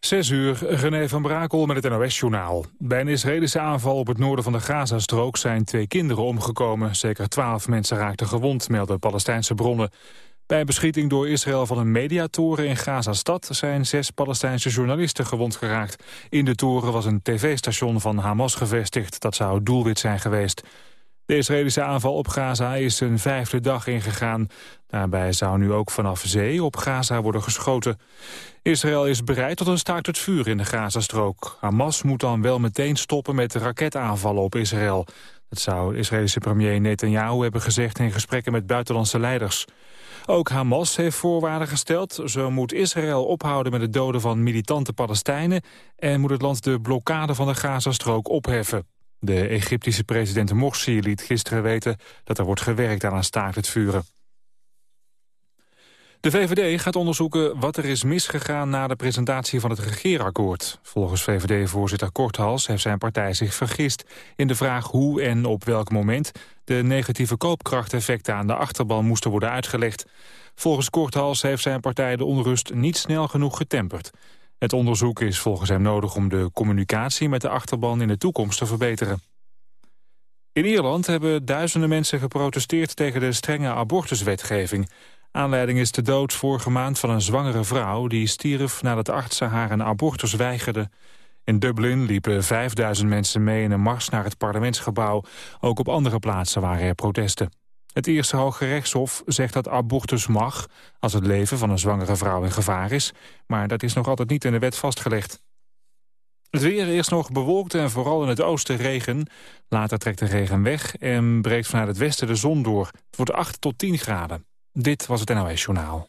Zes uur, René van Brakel met het NOS-journaal. Bij een Israëlische aanval op het noorden van de Gazastrook zijn twee kinderen omgekomen. Zeker twaalf mensen raakten gewond, melden Palestijnse bronnen. Bij een beschieting door Israël van een mediatoren in Gazastad... zijn zes Palestijnse journalisten gewond geraakt. In de toren was een tv-station van Hamas gevestigd. Dat zou doelwit zijn geweest. De Israëlische aanval op Gaza is een vijfde dag ingegaan. Daarbij zou nu ook vanaf zee op Gaza worden geschoten. Israël is bereid tot een staakt het vuur in de Gazastrook. Hamas moet dan wel meteen stoppen met raketaanvallen op Israël. Dat zou de Israëlische premier Netanyahu hebben gezegd in gesprekken met buitenlandse leiders. Ook Hamas heeft voorwaarden gesteld. Zo moet Israël ophouden met het doden van militante Palestijnen... en moet het land de blokkade van de Gazastrook opheffen. De Egyptische president Morsi liet gisteren weten dat er wordt gewerkt aan een staakt het vuren. De VVD gaat onderzoeken wat er is misgegaan na de presentatie van het regeerakkoord. Volgens VVD-voorzitter Korthals heeft zijn partij zich vergist in de vraag hoe en op welk moment de negatieve koopkrachteffecten aan de achterban moesten worden uitgelegd. Volgens Korthals heeft zijn partij de onrust niet snel genoeg getemperd. Het onderzoek is volgens hem nodig om de communicatie met de achterban in de toekomst te verbeteren. In Ierland hebben duizenden mensen geprotesteerd tegen de strenge abortuswetgeving. Aanleiding is de dood vorige maand van een zwangere vrouw... die stierf nadat artsen haar een abortus weigerden. In Dublin liepen 5000 mensen mee in een mars naar het parlementsgebouw. Ook op andere plaatsen waren er protesten. Het Eerste Hoge Rechtshof zegt dat abortus mag... als het leven van een zwangere vrouw in gevaar is. Maar dat is nog altijd niet in de wet vastgelegd. Het weer eerst nog bewolkt en vooral in het oosten regen. Later trekt de regen weg en breekt vanuit het westen de zon door. Het wordt 8 tot 10 graden. Dit was het NOS Journaal.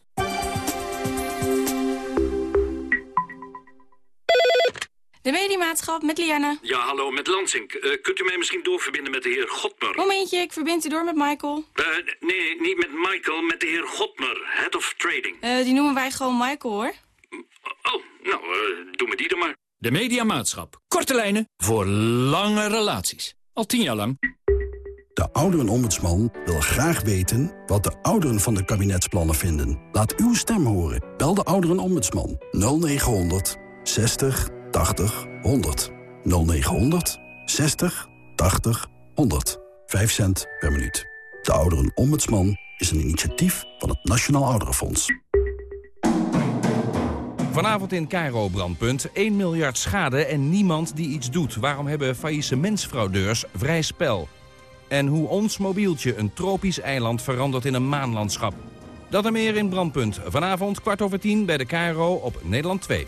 Met Liana. Ja, hallo, met Lansing. Uh, kunt u mij misschien doorverbinden met de heer Godmer? Momentje, ik verbind u door met Michael. Uh, nee, niet met Michael, met de heer Godmer, Head of Trading. Uh, die noemen wij gewoon Michael, hoor. Oh, nou, doe me die dan maar. De mediamaatschap. Korte lijnen voor lange relaties. Al tien jaar lang. De ouderenombudsman wil graag weten wat de ouderen van de kabinetsplannen vinden. Laat uw stem horen. Bel de ouderenombudsman 0900 60 80 100. 0900 60 80 100. 5 cent per minuut. De ouderenombudsman is een initiatief van het Nationaal Ouderenfonds. Vanavond in Cairo brandpunt 1 miljard schade en niemand die iets doet. Waarom hebben faillissementsfraudeurs vrij spel? En hoe ons mobieltje een tropisch eiland verandert in een maanlandschap. Dat en meer in Brandpunt. Vanavond kwart over tien bij de KRO op Nederland 2.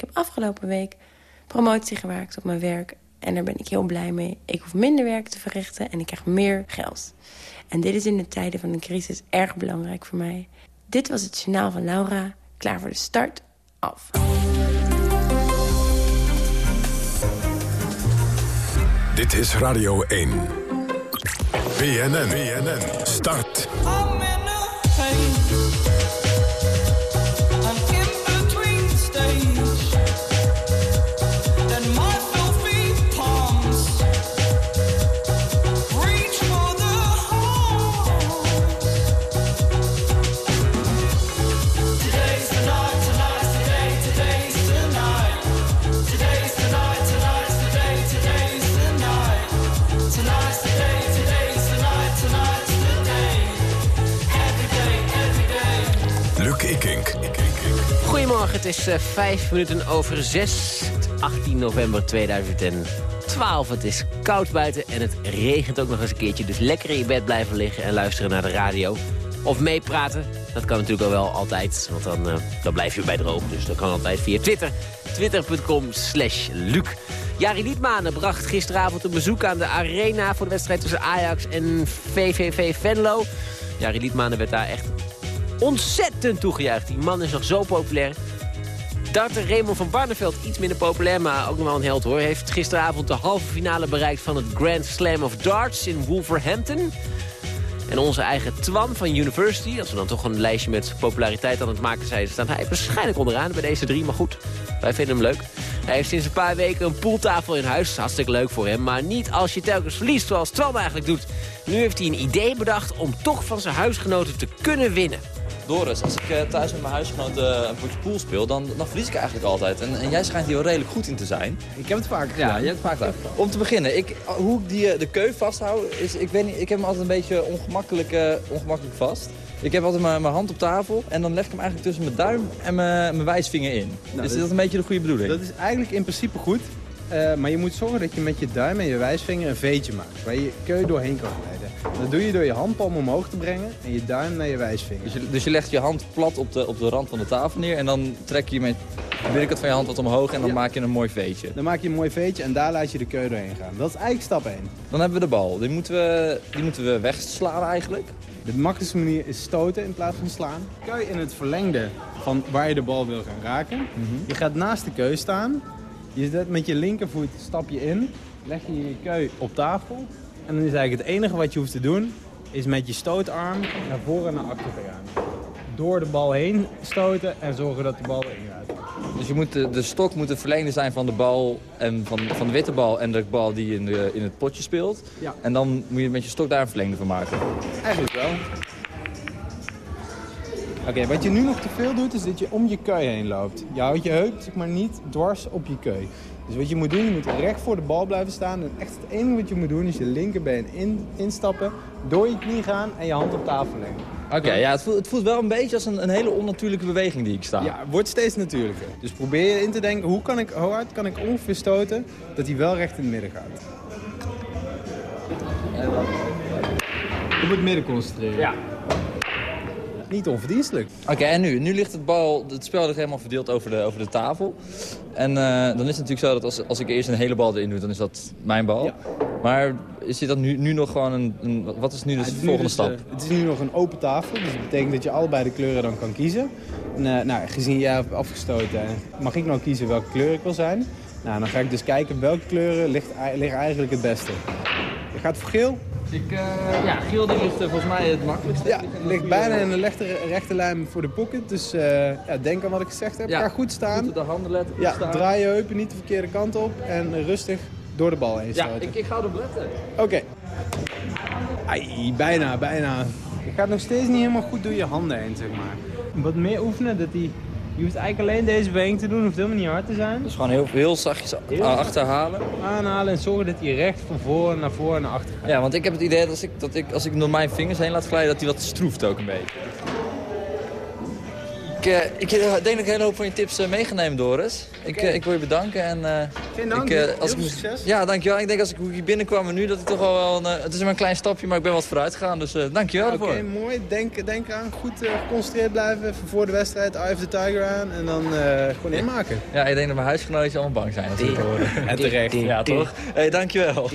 Ik heb afgelopen week promotie gewerkt op mijn werk... en daar ben ik heel blij mee. Ik hoef minder werk te verrichten en ik krijg meer geld. En dit is in de tijden van de crisis erg belangrijk voor mij. Dit was het journaal van Laura. Klaar voor de start? Af. Dit is Radio 1. BNN, BNN, start. Is uh, vijf minuten over zes. 18 november 2012. Het is koud buiten en het regent ook nog eens een keertje. Dus lekker in je bed blijven liggen en luisteren naar de radio. Of meepraten, dat kan natuurlijk al wel altijd. Want dan, uh, dan blijf je bij droog. Dus dat kan altijd via Twitter. Twitter.com slash Luc. Jari Liedmanen bracht gisteravond een bezoek aan de arena... voor de wedstrijd tussen Ajax en VVV Venlo. Jari Liedmanen werd daar echt ontzettend toegejuicht. Die man is nog zo populair. Darter Raymond van Barneveld, iets minder populair, maar ook nog wel een held hoor... heeft gisteravond de halve finale bereikt van het Grand Slam of Darts in Wolverhampton. En onze eigen Twan van University, als we dan toch een lijstje met populariteit aan het maken zijn... staat hij waarschijnlijk onderaan bij deze drie, maar goed, wij vinden hem leuk. Hij heeft sinds een paar weken een pooltafel in huis, hartstikke leuk voor hem... maar niet als je telkens verliest, zoals Twan eigenlijk doet. Nu heeft hij een idee bedacht om toch van zijn huisgenoten te kunnen winnen. Doris, als ik uh, thuis met mijn huisgenoten een potje pool speel, dan, dan verlies ik eigenlijk altijd. En, en, jij schijnt hier wel redelijk goed in te zijn. Ik heb het vaak gedaan. Ja, je hebt het vaak gedaan. Om te beginnen, ik, hoe ik die, de keu vasthoud, is, ik, weet niet, ik heb hem altijd een beetje ongemakkelijk, uh, ongemakkelijk vast. Ik heb altijd mijn hand op tafel en dan leg ik hem eigenlijk tussen mijn duim en mijn, mijn wijsvinger in. Nou, is dat een beetje de goede bedoeling? Dat is eigenlijk in principe goed. Uh, maar je moet zorgen dat je met je duim en je wijsvinger een veetje maakt. Waar je je keu doorheen kan glijden. Dat doe je door je handpalm omhoog te brengen en je duim naar je wijsvinger. Dus je, dus je legt je hand plat op de, op de rand van de tafel neer en dan trek je met de binnenkant van je hand wat omhoog en dan maak je een mooi veetje. Dan maak je een mooi veetje en daar laat je de keu doorheen gaan. Dat is eigenlijk stap 1. Dan hebben we de bal. Die moeten we, die moeten we wegslaan eigenlijk. De makkelijkste manier is stoten in plaats van slaan. Keu in het verlengde van waar je de bal wil gaan raken. Mhm. Je gaat naast de keu staan. Je zet met je linkervoet stap je in. Leg je je keu op tafel. En dan is eigenlijk het enige wat je hoeft te doen... is met je stootarm naar voren en naar achter te gaan. Door de bal heen stoten en zorgen dat de bal erin gaat. Dus je moet de, de stok moet het verlengde zijn van de bal en van, van de witte bal en de bal die in, de, in het potje speelt. Ja. En dan moet je met je stok daar een verlengde van maken. Eigenlijk wel. Oké, wat je nu nog te veel doet, is dat je om je keu heen loopt. Je houdt je heup zeg maar niet dwars op je keu. Dus wat je moet doen, je moet recht voor de bal blijven staan. En echt het enige wat je moet doen, is je linkerbeen in, instappen, door je knie gaan en je hand op tafel leggen. Oké, ja, het voelt, het voelt wel een beetje als een, een hele onnatuurlijke beweging die ik sta. Ja, wordt steeds natuurlijker. Dus probeer je in te denken, hoe, kan ik, hoe hard kan ik ongeveer stoten dat hij wel recht in het midden gaat. Op het midden concentreren. Ja. Niet onverdienstelijk. Oké, en nu? Nu ligt het, bal, het spel ligt helemaal verdeeld over de, over de tafel. En uh, dan is het natuurlijk zo dat als, als ik eerst een hele bal erin doe, dan is dat mijn bal. Ja. Maar is dit dan nu, nu nog gewoon een, een... Wat is nu dus Ja, de volgende dus, stap? eh, het is nu nog een open tafel, dus dat betekent dat je allebei de kleuren dan kan kiezen. En, eh, nou, gezien jij hebt afgestoten, mag ik nou kiezen welke kleur ik wil zijn. Nou, dan ga ik dus kijken welke kleuren ligt, liggen eigenlijk het beste. Je gaat voor geel. Ik, ja, geel die ligt volgens mij het makkelijkste. Ja, het ligt bijna in de rechte, rechte lijn voor de pocket. Dus eh, ja, denk aan wat ik gezegd heb. Ga goed staan. Goed de handen letten. Ja, staan. draai je heupen niet de verkeerde kant op. En rustig door de bal heen Ja, ik, ik ga erop letten. Oké. Ai, bijna, bijna. Je gaat nog steeds niet helemaal goed door je handen heen, zeg maar. Wat meer oefenen, dat die... Je hoeft eigenlijk alleen deze beweging te doen, hoeft helemaal niet hard te zijn. Dus gewoon heel, heel zachtjes Heel achterhalen. Aanhalen en zorgen dat hij recht van voren naar voren en naar achter gaat. Ja, want ik heb het idee dat als ik, dat ik, als ik door mijn vingers heen laat glijden, dat hij wat stroeft ook een beetje. Ik, eh, ik eh, denk dat ik een hele hoop van je tips eh, meegenomen, Doris. Ik, ik wil je bedanken. En, eh, Geen dank, ik, eh, heel als ik succes. Ja, dankjewel. Ik denk als ik ik hier binnenkwam en nu, dat ik toch wel wel... Een, het is maar een klein stapje, maar ik ben wat vooruit gegaan. Dus eh dankjewel Oké, daarvoor. mooi. Denk, denk aan goed eh, geconcentreerd blijven. Even voor de wedstrijd, Eye of the Tiger aan. En dan eh, gewoon inmaken. Ja, ik denk dat mijn huisgenootjes allemaal bang zijn als ze dit horen. En terecht. Ja, toch? hey, dankjewel.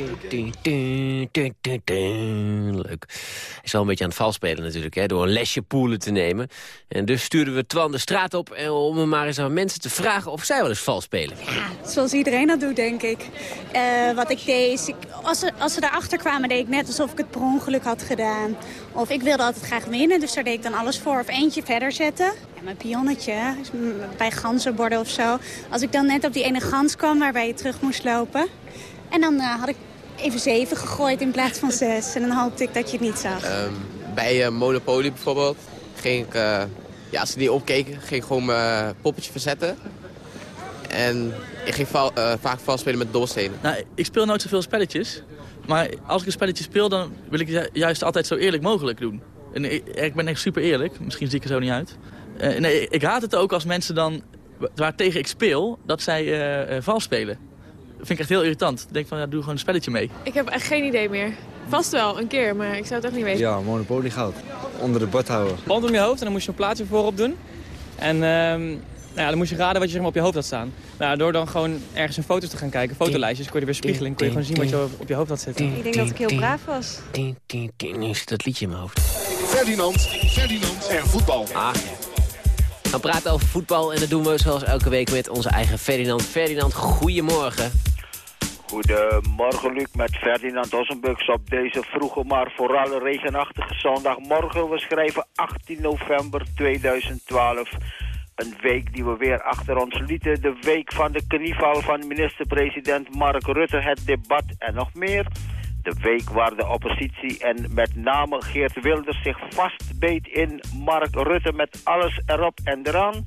Leuk. Is wel een beetje aan het vals spelen natuurlijk, hè, door een lesje poelen te nemen. En dus stuurden we Twan de straat op en om hem maar eens aan mensen te vragen of zij wel eens vals spelen. Zoals iedereen dat doet, denk ik. Eh, wat ik deed, is ik, als, ze, als ze daarachter kwamen, deed ik net alsof ik het per ongeluk had gedaan. Of ik wilde altijd graag winnen, dus daar deed ik dan alles voor. Of eentje verder zetten. Ja, mijn pionnetje, bij ganzenborden of zo. Als ik dan net op die ene gans kwam waarbij je terug moest lopen. En dan eh, had ik even zeven gegooid in plaats van zes. En dan hoopte ik dat je het niet zag. Ehm, bij eh, Monopoly bijvoorbeeld ging ik, eh, ja, als ze niet opkeken, ging ik gewoon mijn poppetje verzetten. En ik ging val- eh, vaak vals spelen met dobbelstenen. Nou, ik speel nooit zoveel spelletjes. Maar als ik een spelletje speel, dan wil ik ju- juist altijd zo eerlijk mogelijk doen. En ik, ik ben echt super eerlijk. Misschien zie ik er zo niet uit. Eh, nee, ik- haat het ook als mensen dan, wa- waar tegen ik speel, dat zij eh, eh, vals spelen. Dat vind ik echt heel irritant. Ik denk van, ja, doe gewoon een spelletje mee. Ik heb echt geen idee meer. Vast wel, een keer, maar ik zou het echt niet weten. Ja, Monopoly goud. Onder de bord houden. band om je hoofd en dan moest je een plaatje voorop doen. En ehm, nou ja, dan moest je raden wat je zeg maar, op je hoofd had staan. Nou, door dan gewoon ergens in foto's te gaan kijken, fotolijstjes, kon je er weer spiegelen. Kon je gewoon zien wat je op je hoofd had zitten. Ik denk dat ik heel braaf was. Nu zit dat liedje in mijn hoofd. Ferdinand, Ferdinand en voetbal. Ah, We gaan praten over voetbal en dat doen we zoals elke week met onze eigen Ferdinand. Ferdinand, goedemorgen. Goedemorgen Luc met Ferdinand Ossenbuks op deze vroege maar vooral regenachtige zondagmorgen. We schrijven 18 november 2012. Een week die we weer achter ons lieten. De week van de knieval van minister-president Mark Rutte, het debat en nog meer. De week waar de oppositie en met name Geert Wilders zich vastbeet in Mark Rutte met alles erop en eraan.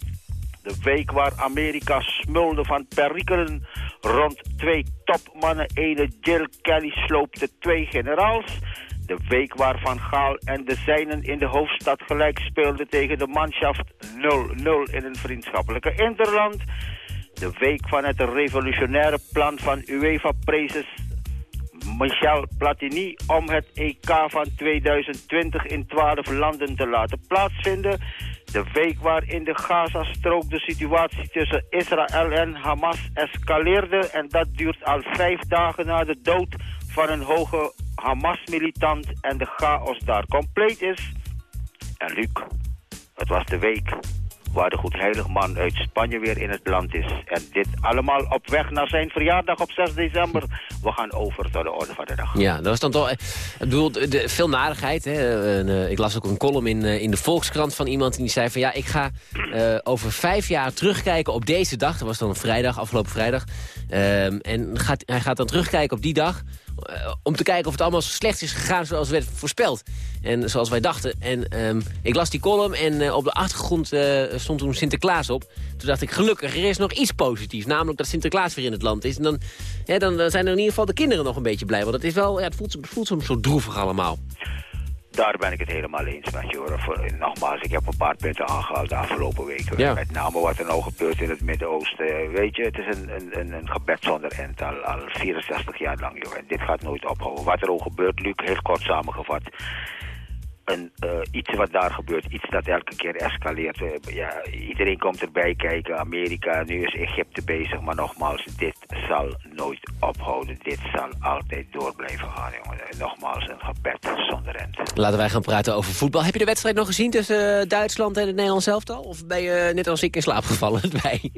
De week waar Amerika smulde van perikelen rond twee topmannen. Ene Jill Kelly sloopte twee generaals. De week waar Van Gaal en de zijnen in de hoofdstad gelijk speelden tegen de manschaft 0-0 in een vriendschappelijke interland. De week van het revolutionaire plan van UEFA-prezes Michel Platini om het EK van 2020 in 12 landen te laten plaatsvinden. De week waarin de Gazastrook de situatie tussen Israël en Hamas escaleerde. En dat duurt al vijf dagen na de dood van een hoge Hamas-militant en de chaos daar compleet is. En Luc, het was de week waar de goedheilig man uit Spanje weer in het land is. En dit allemaal op weg naar zijn verjaardag op 6 december. We gaan over tot de orde van de dag. Ja, dat was dan toch... Ik bedoel, de, veel narigheid. Hè. Eh, ik las ook een column in, eh, in de Volkskrant van iemand die zei van... ja, ik ga eh, over vijf jaar terugkijken op deze dag. Dat was dan vrijdag, afgelopen vrijdag. Ehm, en gaat, hij gaat dan terugkijken op die dag... eh, om te kijken of het allemaal zo slecht is gegaan zoals werd voorspeld. En zoals wij dachten. En ehm, ik las die column en eh, op de achtergrond eh, stond toen Sinterklaas op. Toen dacht ik, gelukkig, er is nog iets positiefs. Namelijk dat Sinterklaas weer in het land is. En dan, dan, zijn er in ieder geval de kinderen nog een beetje blij. Want het, is wel, ja, het voelt, voelt soms zo droevig allemaal. Daar ben ik het helemaal eens met je hoor. Voor- Nogmaals, ik heb een paar punten aangehaald de afgelopen weken. Ja. Met name wat er nou gebeurt in het Midden-Oosten. Weet je, het is een, een, een, een gebed zonder end al, al 64 jaar lang. Joh. En dit gaat nooit ophouden. Wat er ook gebeurt, Luc, heel kort samengevat. Een, eh, iets wat daar gebeurt, iets dat elke keer escaleert. Eh, ja, iedereen komt erbij kijken, Amerika, nu is Egypte bezig. Maar nogmaals, dit zal nooit ophouden. Dit zal altijd door blijven gaan, jongen. En Nogmaals, een gebed zonder end. Laten wij gaan praten over voetbal. Heb je de wedstrijd nog gezien tussen eh, Duitsland en het Nederlands elftal? Of ben je net als ik in slaap gevallen erbij?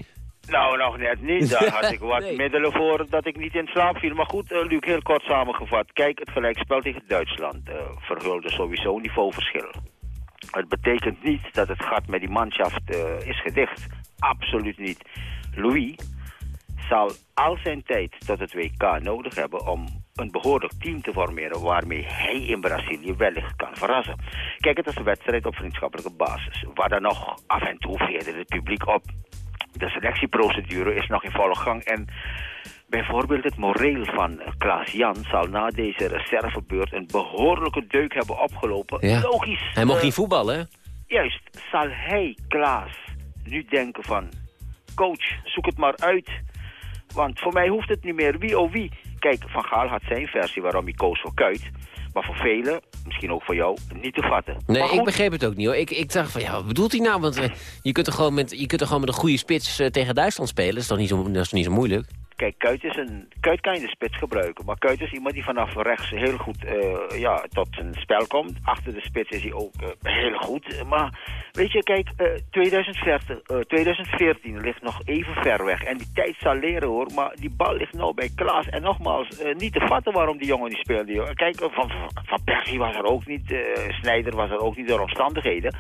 Nou, nog net niet. Daar had ik wat Nee. middelen voor dat ik niet in slaap viel. Maar goed, eh, Luc, heel kort samengevat. Kijk, het gelijkspel tegen Duitsland eh, verhulde sowieso een niveauverschil. Het betekent niet dat het gat met die manschaft eh, is gedicht. Absoluut niet. Louis zal al zijn tijd tot het WK nodig hebben om een behoorlijk team te formeren waarmee hij in Brazilië wellicht kan verrassen. Kijk, het is een wedstrijd op vriendschappelijke basis, waar dan nog af en toe veerde het publiek op. De selectieprocedure is nog in volle gang en bijvoorbeeld het moreel van Klaas Jan zal na deze reservebeurt een behoorlijke deuk hebben opgelopen. Ja. Logisch. Hij mocht eh, niet voetballen, hè? Juist, zal hij, Klaas, nu denken van... coach, zoek het maar uit. Want voor mij hoeft het niet meer wie oh wie. Kijk, Van Gaal had zijn versie waarom hij koos voor Kuit. Maar voor velen, misschien ook voor jou, niet te vatten. Nee, ik begreep het ook niet hoor. Ik, ik dacht van, ja, wat bedoelt hij nou? Want eh, je, kunt er gewoon met, je kunt er gewoon met een goede spits eh, tegen Duitsland spelen. Dat is toch niet zo, dat is niet zo moeilijk? Kijk, Kuit, is een, Kuit kan je de spits gebruiken. Maar Kuit is iemand die vanaf rechts heel goed eh, ja, tot zijn spel komt. Achter de spits is hij ook eh, heel goed. Maar weet je, kijk, eh 2014, eh, 2014 ligt nog even ver weg. En die tijd zal leren hoor. Maar die bal ligt nou bij Klaas. En nogmaals, niet te vatten waarom die jongen niet speelde. Kijk, van, van, Persie was er ook niet. Snijder was er ook niet door omstandigheden.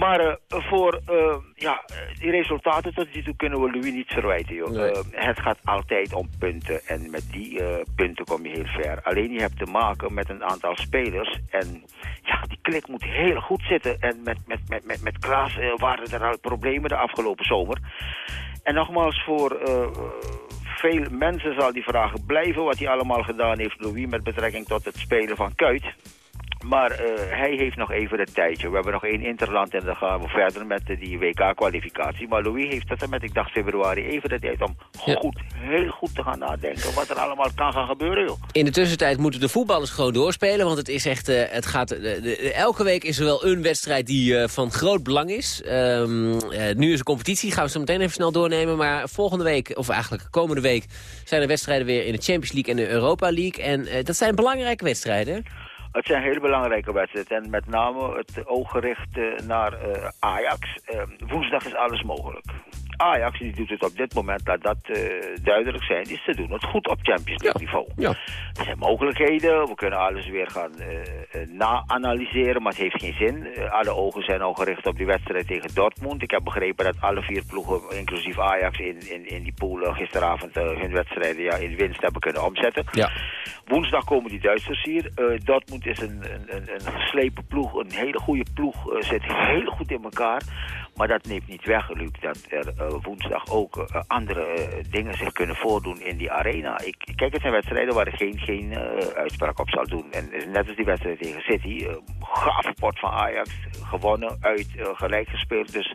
Maar eh, voor eh, ja, die resultaten tot nu toe kunnen we Louis niet verwijten. Joh. Nee. Eh, het gaat altijd om punten en met die punten kom je heel ver. Alleen je hebt te maken met een aantal spelers en ja, die klik moet heel goed zitten. En met, met, met, met, met Klaas waren er al problemen de afgelopen zomer. En nogmaals, voor veel mensen zal die vragen blijven wat hij allemaal gedaan heeft, Louis, met betrekking tot het spelen van Kuit. Maar eh, hij heeft nog even een tijdje. We hebben nog één interland en dan gaan we verder met eh, die WK-kwalificatie. Maar Louis heeft en met, ik dacht februari, even de tijd om goed, heel goed te gaan nadenken wat er allemaal kan gaan gebeuren, joh. In de tussentijd moeten de voetballers gewoon doorspelen. Want het is echt, eh, het gaat, de- de- elke week is er wel een wedstrijd die eh, van groot belang is. Ehm, eh, nu is een competitie, gaan we zo meteen even snel doornemen. Maar volgende week, of eigenlijk komende week, zijn er wedstrijden weer in de Champions League en de Europa League. En eh, dat zijn belangrijke wedstrijden. Het zijn hele belangrijke wedstrijden. En met name het oog gericht eh, naar eh, Ajax. Eh, woensdag is alles mogelijk. Ajax die doet het op dit moment, laat dat eh, duidelijk zijn, is ze doen het goed op Champions League niveau. Ja. Er zijn mogelijkheden, we kunnen alles weer gaan eh, eh, na-analyseren, maar het heeft geen zin. Alle ogen zijn al gericht op die wedstrijd tegen Dortmund. Ik heb begrepen dat alle vier ploegen, inclusief Ajax, in, in, in die pool gisteravond hun wedstrijden ja, in winst hebben kunnen omzetten. Ja. Woensdag komen die Duitsers hier. Dortmund is een, een, een, een geslepen ploeg, een hele goede ploeg, zit heel goed in elkaar. Maar dat neemt niet weg, Luc, dat er eh, woensdag ook eh, andere eh, dingen zich kunnen voordoen in die arena. Ik, kijk, het zijn wedstrijden waar ik geen, geen uitspraak op zal doen. En net als die wedstrijd tegen City, gaaf pot van Ajax, gewonnen, uit, gelijk gespeeld. Dus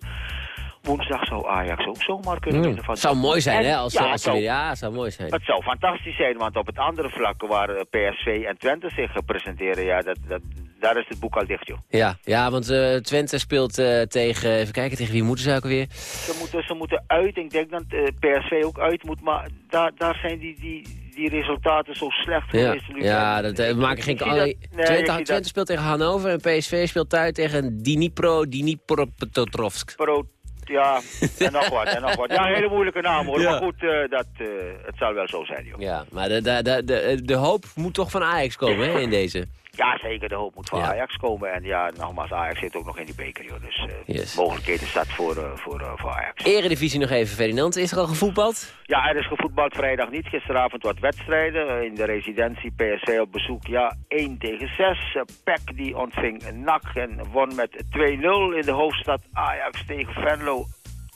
woensdag zou Ajax ook zomaar kunnen winnen. van Het zou mooi zijn, En- hè? Als, ja, als zou- ja, zou mooi zijn. het zou fantastisch zijn, want op het andere vlak waar PSV en Twente zich presenteren, ja, dat, dat, daar is het boek al dicht, joh. Ja, ja want eh, Twente speelt eh, tegen... Even kijken, tegen wie moeten ze ook alweer? Ze moeten, ze moeten uit, ik denk dat eh, PSV ook uit moet, maar daar, daar zijn die, die, die resultaten zo slecht Ja, geweest. Ja dat, we maken geen... dat- nee, Twente, dat- speelt tegen Hannover en PSV speelt thuis tegen Dnipro, Dnipropetrovsk. Pro, ja, en nog wat, en nog wat. Ja, een hele moeilijke naam hoor, Ja. maar goed, eh, dat, eh, het zal wel zo zijn, joh. Ja, maar de, de, de, de, de hoop moet toch van Ajax komen, hè, in deze. Ja, zeker, de hoop moet van Ja. Ajax komen. En ja, nogmaals, Ajax zit ook nog in die beker, joh. Dus eh, Yes. mogelijkheden staat voor, eh, voor, eh, voor Ajax. Eredivisie nog even, Ferdinand. Is er al gevoetbald? Ja, er is gevoetbald vrijdag niet. Gisteravond wat wedstrijden. In de residentie PSV op bezoek. Ja, 1 tegen 6. Eh, PEC die ontving een NAC en won met 2-0. In de hoofdstad Ajax tegen Venlo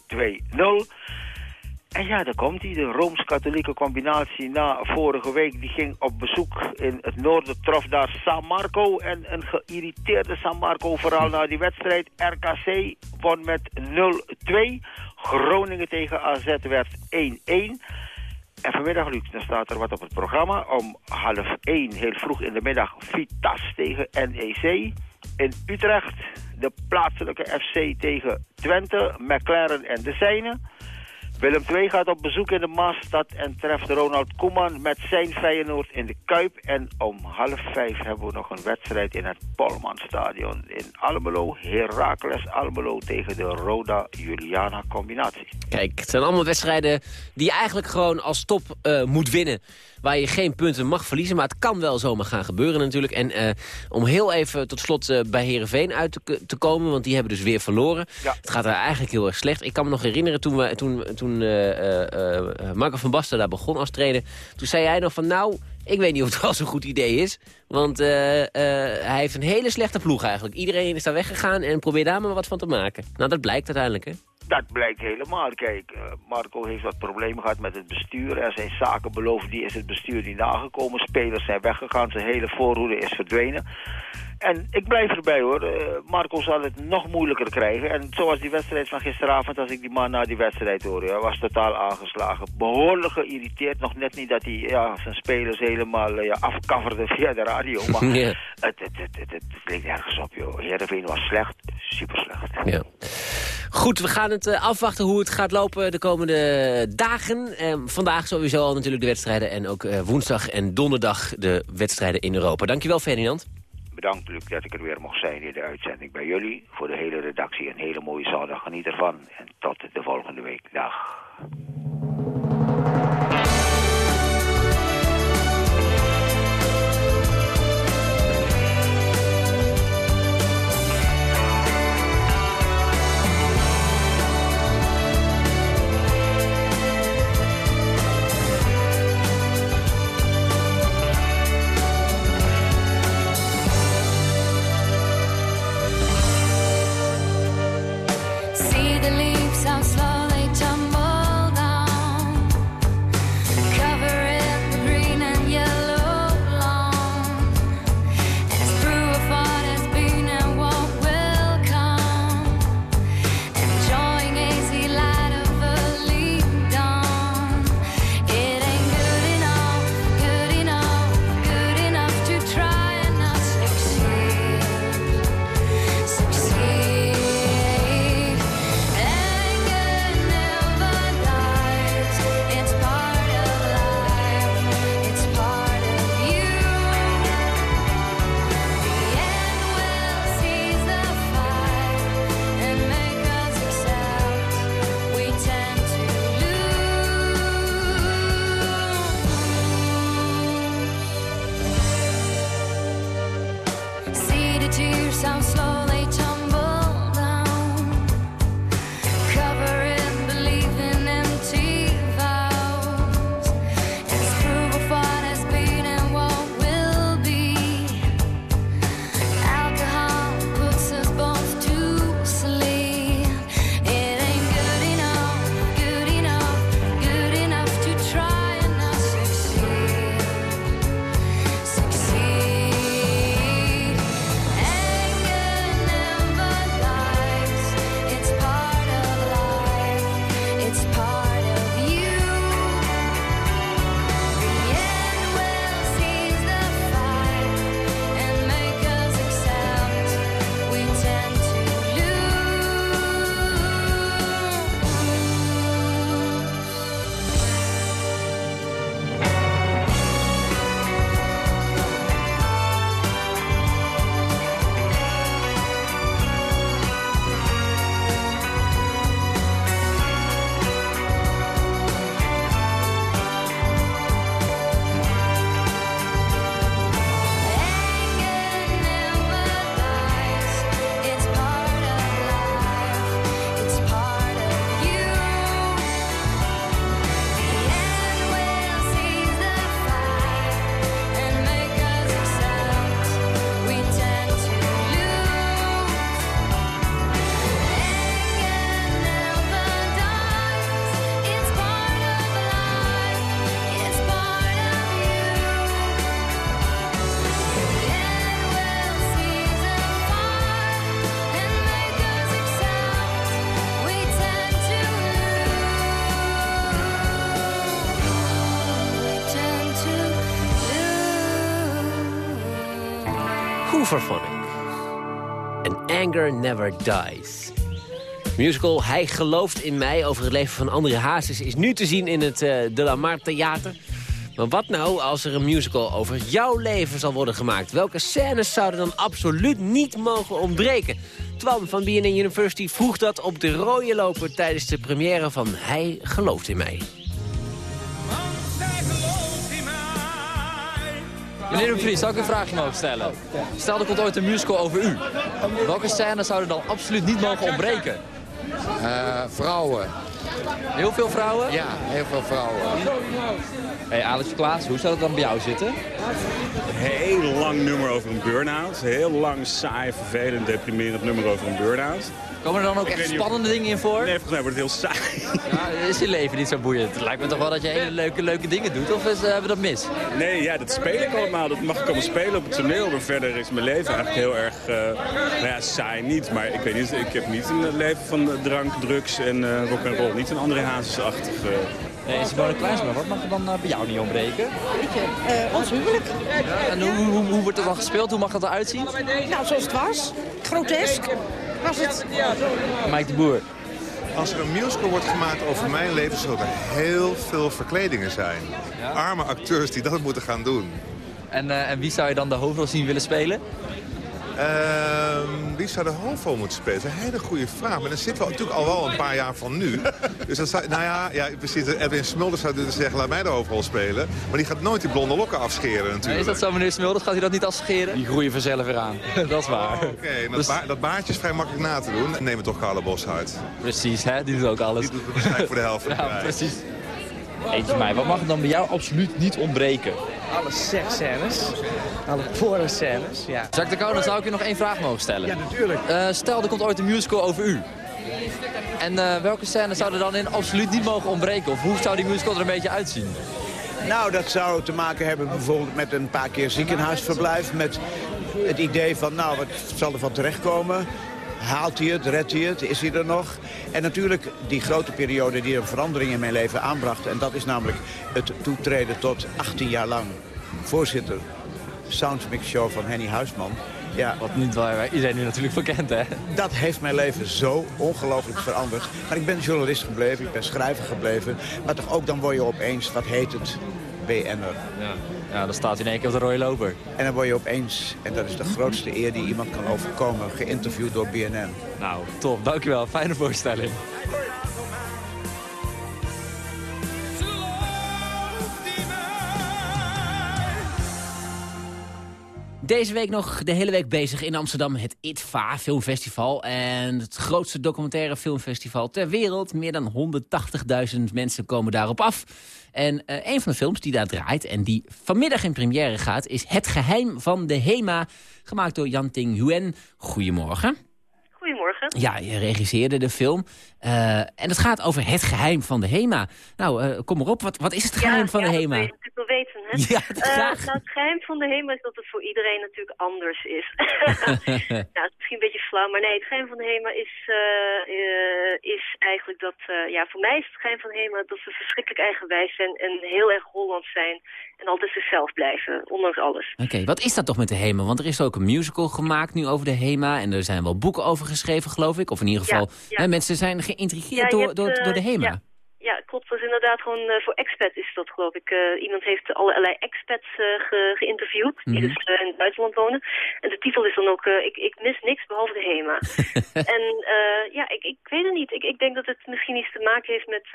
2-0. En ja, daar komt hij. De Rooms-Katholieke combinatie na vorige week. Die ging op bezoek in het noorden. Trof daar San Marco. En een geïrriteerde San Marco vooral na die wedstrijd. RKC won met 0-2. Groningen tegen AZ werd 1-1. En vanmiddag, Luc, dan staat er wat op het programma. Om half 1, heel vroeg in de middag, Vitas tegen NEC. In Utrecht, de plaatselijke FC tegen Twente, McLaren en de Zijne. Willem II gaat op bezoek in de Maasstad en treft Ronald Koeman met zijn Feyenoord in de Kuip. En om half vijf hebben we nog een wedstrijd in het Polmanstadion in Almelo. Heracles Almelo tegen de Roda Juliana combinatie. Kijk, het zijn allemaal wedstrijden die je eigenlijk gewoon als top eh, moet winnen. Waar je geen punten mag verliezen, maar het kan wel zomaar gaan gebeuren natuurlijk. En eh, om heel even tot slot eh, bij Herenveen uit te, komen, want die hebben dus weer verloren. Ja. Het gaat er eigenlijk heel erg slecht. Ik kan me nog herinneren toen, we, toen, toen eh, Marco van Basten daar begon als trainer. Toen zei hij nog van nou, ik weet niet of het wel zo'n goed idee is. Want hij heeft een hele slechte ploeg eigenlijk. Iedereen is daar weggegaan en probeert daar maar wat van te maken. Nou, dat blijkt uiteindelijk, hè? Dat blijkt helemaal. Kijk, eh, Marco heeft wat problemen gehad met het bestuur. Er zijn zaken beloofd, die is het bestuur niet nagekomen. Spelers zijn weggegaan, zijn hele voorhoede is verdwenen. En ik blijf erbij hoor. Eh, Marco zal het nog moeilijker krijgen. En zoals die wedstrijd van gisteravond, als ik die man na die wedstrijd hoorde, hij was totaal aangeslagen. Behoorlijk geïrriteerd. Nog net niet dat hij ja, zijn spelers helemaal eh, ja, afkafferde via de radio. Maar Ja. het, het, het, het, het, leek nergens op joh. Heerenveen was slecht, super slecht. Ja. Goed, we gaan het eh, afwachten hoe het gaat lopen de komende dagen. Ehm, vandaag sowieso al natuurlijk de wedstrijden. En ook woensdag en donderdag de wedstrijden in Europa. Dankjewel, Ferdinand. Bedankt dat ik er weer mocht zijn in de uitzending bij jullie. Voor de hele redactie een hele mooie zondag. Geniet ervan en tot de volgende week. Dag. And Anger Never Dies. Musical Hij gelooft in mij over het leven van André Hazes... is nu te zien in het eh, De La Mar Theater. Maar wat nou als er een musical over jouw leven zal worden gemaakt? Welke scènes zouden dan absoluut niet mogen ontbreken? Twan van BNN University vroeg dat op de rode loper... tijdens de première van Hij gelooft in mij. Meneer de Vries, zou ik een vraagje mogen stellen? Stel, er komt ooit een musical over u. Welke scènes zouden dan absoluut niet mogen ontbreken? vrouwen. Heel veel vrouwen? Ja, heel veel vrouwen. Hey, Alex Klaas, hoe zou het dan bij jou zitten? heel lang nummer over een burn-out. Heel lang, saai, vervelend, deprimerend nummer over een burn-out. Komen er dan ook Ik echt weet of- spannende dingen in voor? Nee, volgens mij wordt het heel saai. Ja, is je leven niet zo boeiend? Het lijkt me toch wel dat je hele leuke, leuke dingen doet, of is, eh, hebben we dat mis? Nee, ja, dat speel ik allemaal. Dat mag ik allemaal spelen op het toneel. Maar verder is mijn leven eigenlijk heel erg, eh, nou ja, saai niet. Maar ik weet niet, ik heb niet een leven van drank, drugs en eh rock and roll. Niet een andere hazesachtig. eh. Nee, Simone Kleinsma, wat mag er dan bij jou niet ontbreken? Eh, ons huwelijk. En hoe, hoe, hoe wordt het dan gespeeld? Hoe mag dat eruit zien? Nou, zoals het was. Grotesk was het. Mike de Boer. Als er een musical wordt gemaakt over mijn leven... zullen er heel veel verkledingen zijn. Arme acteurs die dat moeten gaan doen. En, eh, en wie zou je dan de hoofdrol zien willen spelen? Ehm, wie zou de hoofdrol moeten spelen? Dat is een hele goede vraag. Maar dan zitten we natuurlijk al wel een paar jaar van nu. Dus dat zou, nou ja, ja, precies. Edwin Smulders zou dus zeggen, laat mij de hoofdrol spelen. Maar die gaat nooit die blonde lokken afscheren natuurlijk. Is dat zo, meneer Smulders? Gaat hij dat niet afscheren? Die groeien vanzelf weer aan. dat is waar. Oké, en dat, ba- dat baardje is vrij makkelijk na te doen. Neem het toch Carlo Boshart. Precies, hè? die doet ook alles. Die doet het waarschijnlijk voor de helft Ja, precies. Eentje mij, wat mag er dan bij jou absoluut niet ontbreken? Alle seksscènes. Alle porno-scènes, ja. Jacques de zou ik u nog één vraag mogen stellen? Ja, natuurlijk. Eh, stel, er komt ooit een musical over u. En eh, welke scènes zouden dan in absoluut niet mogen ontbreken? Of hoe zou die musical er een beetje uitzien? Nou, dat zou te maken hebben bijvoorbeeld met een paar keer ziekenhuisverblijf. Met het idee van, nou, wat zal er van terechtkomen? Haalt hij het? Redt hij het? Is hij er nog? En natuurlijk die grote periode die een verandering in mijn leven aanbracht. En dat is namelijk het toetreden tot 18 jaar lang voorzitter Soundmix Show van Henny Huisman. Ja, Wat niet waar iedereen nu natuurlijk van kent, hè? dat heeft mijn leven zo ongelooflijk veranderd. Maar ik ben journalist gebleven, ik ben schrijver gebleven. Maar toch ook dan word je opeens, wat heet het, BN'er. Ja. ja, dan staat hij in één keer op de rode loper. En dan word je opeens, en dat is de grootste eer die iemand kan overkomen, geïnterviewd door BNN. Nou, top. Dankjewel. Fijne voorstelling. Deze week nog de hele week bezig in Amsterdam het ITVA Filmfestival. En het grootste documentaire filmfestival ter wereld. Meer dan 180.000 mensen komen daarop af. En eh, een van de films die daar draait en die vanmiddag in première gaat... is Het Geheim van de Hema, gemaakt door Jan Ting Huen. Goedemorgen. Goedemorgen. Ja, je regisseerde de film. Eh, en het gaat over het geheim van de HEMA. Nou, eh, kom maar op. Wat, wat is het geheim van de HEMA? Dat wil je weten, hè? Ja, dat graag. nou, het geheim van de HEMA is dat het voor iedereen natuurlijk anders is. nou, het is misschien een beetje flauw, maar nee, het geheim van de HEMA is, eh, is eigenlijk dat... ja, voor mij is het geheim van de HEMA dat ze verschrikkelijk eigenwijs zijn en heel erg Hollands zijn. En altijd zichzelf blijven, ondanks alles. Oké, wat is dat toch met de HEMA? Want er is ook een musical gemaakt nu over de HEMA. En er zijn wel boeken over geschreven, geloof ik. Of in ieder geval, ja. hè, mensen zijn geïntrigeerd Ja, door, hebt, door, eh, door de HEMA. Ja, ja, klopt. Dat is inderdaad gewoon eh, voor expat is dat, geloof ik. Eh, iemand heeft allerlei expats ge- geïnterviewd, die Mhm. dus in het buitenland wonen. En de titel is dan ook, ik, ik mis niks behalve de HEMA. en ja, ik, ik weet het niet. Ik, ik denk dat het misschien iets te maken heeft met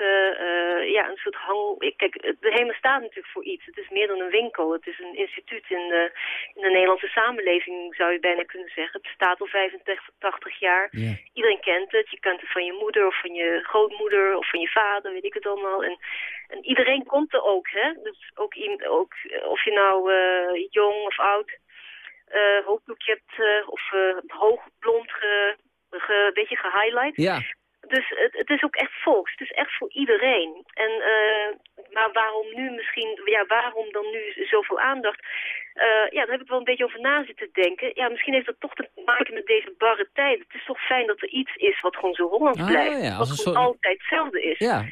ja, een soort hang... ik- Kijk, de HEMA staat natuurlijk voor iets. Het is meer dan een winkel. Het is een instituut in de, in de Nederlandse samenleving, zou je bijna kunnen zeggen. Het bestaat al 85 jaar. Iedereen kent het. Je kent het van je moeder of van je grootmoeder of van je vader, weet ik het allemaal. En, en iedereen komt er ook, hè. Dus ook, iemand, ook eh, of je nou eh, jong of oud eh hoofddoekje hebt eh, of eh, hoog blond ge, ge, weet je, gehighlight. Ja. Dus het, het is ook echt volks. Het is echt voor iedereen. En, eh, maar waarom nu misschien, ja, waarom dan nu zoveel aandacht? Eh, ja, daar heb ik wel een beetje over na zitten denken. Ja, misschien heeft dat toch te maken met deze barre tijden. Het is toch fijn dat er iets is wat gewoon zo Hollands Ah, blijft. ja, wat gewoon soort- altijd hetzelfde is. Ja,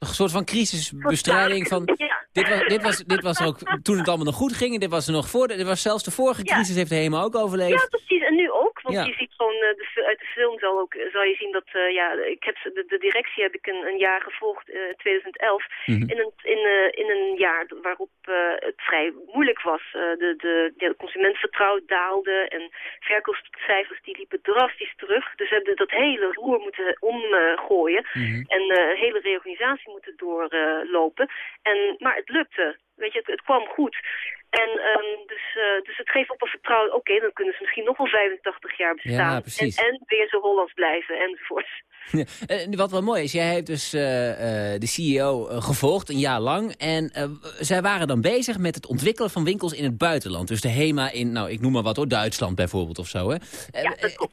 een soort van crisisbestrijding van... Dit was, dit, was, dit was ook toen het allemaal nog goed ging. en Dit was, er nog voor dit was zelfs de vorige crisis heeft de HEMA ook overleefd. Ja, precies. En nu ook. Want Ja. je ziet gewoon, eh, de, fi- uit de film zal, ook, zal je zien dat, eh, ja, ik heb, de, de directie heb ik een, een jaar gevolgd, eh 2011. Mhm. in, een, in, eh, in een jaar waarop eh, het vrij moeilijk was. Eh, de, de, de daalde en verkoopcijfers die liepen drastisch terug. Dus we hebben dat hele roer moeten omgooien. En eh, een hele reorganisatie moeten doorlopen. en, maar het lukte. Weet je, het, het kwam goed. En ehm, dus, eh, dus het geeft ook wel vertrouwen. Oké, dan kunnen ze misschien nog wel 85 jaar bestaan. Ja, precies. En, en weer zo Hollands blijven enzovoort. Ja, eh, wat wel mooi is, jij hebt dus eh, de CEO gevolgd een jaar lang. En zij waren dan bezig met het ontwikkelen van winkels in het buitenland. Dus de HEMA in, nou ik noem maar wat hoor, Duitsland bijvoorbeeld of zo. Hè?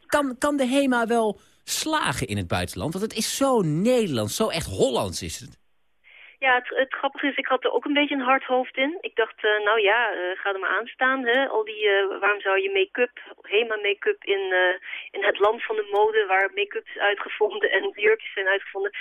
Kan, kan de HEMA wel slagen in het buitenland? Want het is zo Nederlands, zo echt Hollands is het. Ja, het, het grappige is, ik had er ook een beetje een hard hoofd in. Ik dacht, eh, nou ja, eh, ga er maar aan staan. Hè? Al die, eh, waarom zou je make-up, HEMA-make-up in, eh, in het land van de mode... waar make-up is uitgevonden en jurkjes zijn uitgevonden...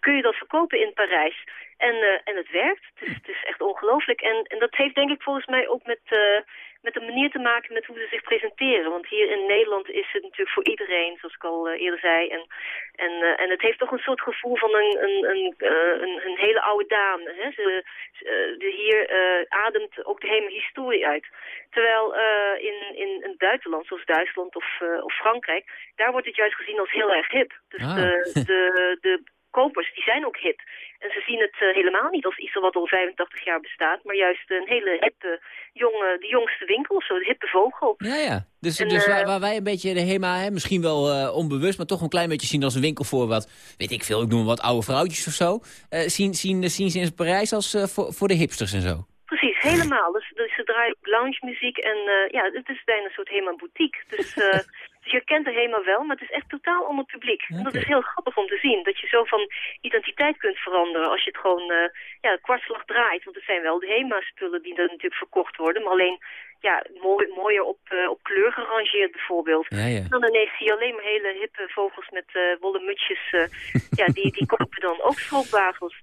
kun je dat verkopen in Parijs. En, eh, en het werkt. Het is, het is echt ongelooflijk. En, en dat heeft denk ik volgens mij ook met... eh, met een manier te maken met hoe ze zich presenteren. Want hier in Nederland is het natuurlijk voor iedereen, zoals ik al eh, eerder zei. En, en, en het heeft toch een soort gevoel van een, een, een, een, een hele oude dame. Hè? Ze, ze, de hier ademt ook de hele historie uit. Terwijl in, in, het buitenland, zoals Duitsland of, of Frankrijk, daar wordt het juist gezien als heel erg hip. Dus Ah. de, de, de kopers, die zijn ook hip. En ze zien het eh, helemaal niet als iets wat al 85 jaar bestaat, maar juist een hele hippe, jonge, de jongste winkel of zo, de hippe vogel. Ja, ja. Dus, En, dus eh, waar, waar wij een beetje de HEMA, hè, misschien wel eh, onbewust... maar toch een klein beetje zien als een winkel voor wat... weet ik veel, ik noem wat oude vrouwtjes of zo... zien, zien, zien ze in Parijs als voor, voor de hipsters en zo. Precies, helemaal. Dus, dus ze draaien lounge muziek en ja, het is bijna een soort HEMA boutique. Dus je kent de HEMA wel, maar het is echt totaal ander publiek. En dat is heel grappig om te zien, dat je zo van identiteit kunt veranderen als je het gewoon eh, ja, kwartslag draait. Want het zijn wel de HEMA-spullen die er natuurlijk verkocht worden, maar alleen ja, mooi, mooier op, eh, op kleur gerangeerd bijvoorbeeld. Ja, ja. En dan ineens zie je alleen maar hele hippe vogels met eh wollen mutsjes. eh, ja, die, die kopen dan ook. Dus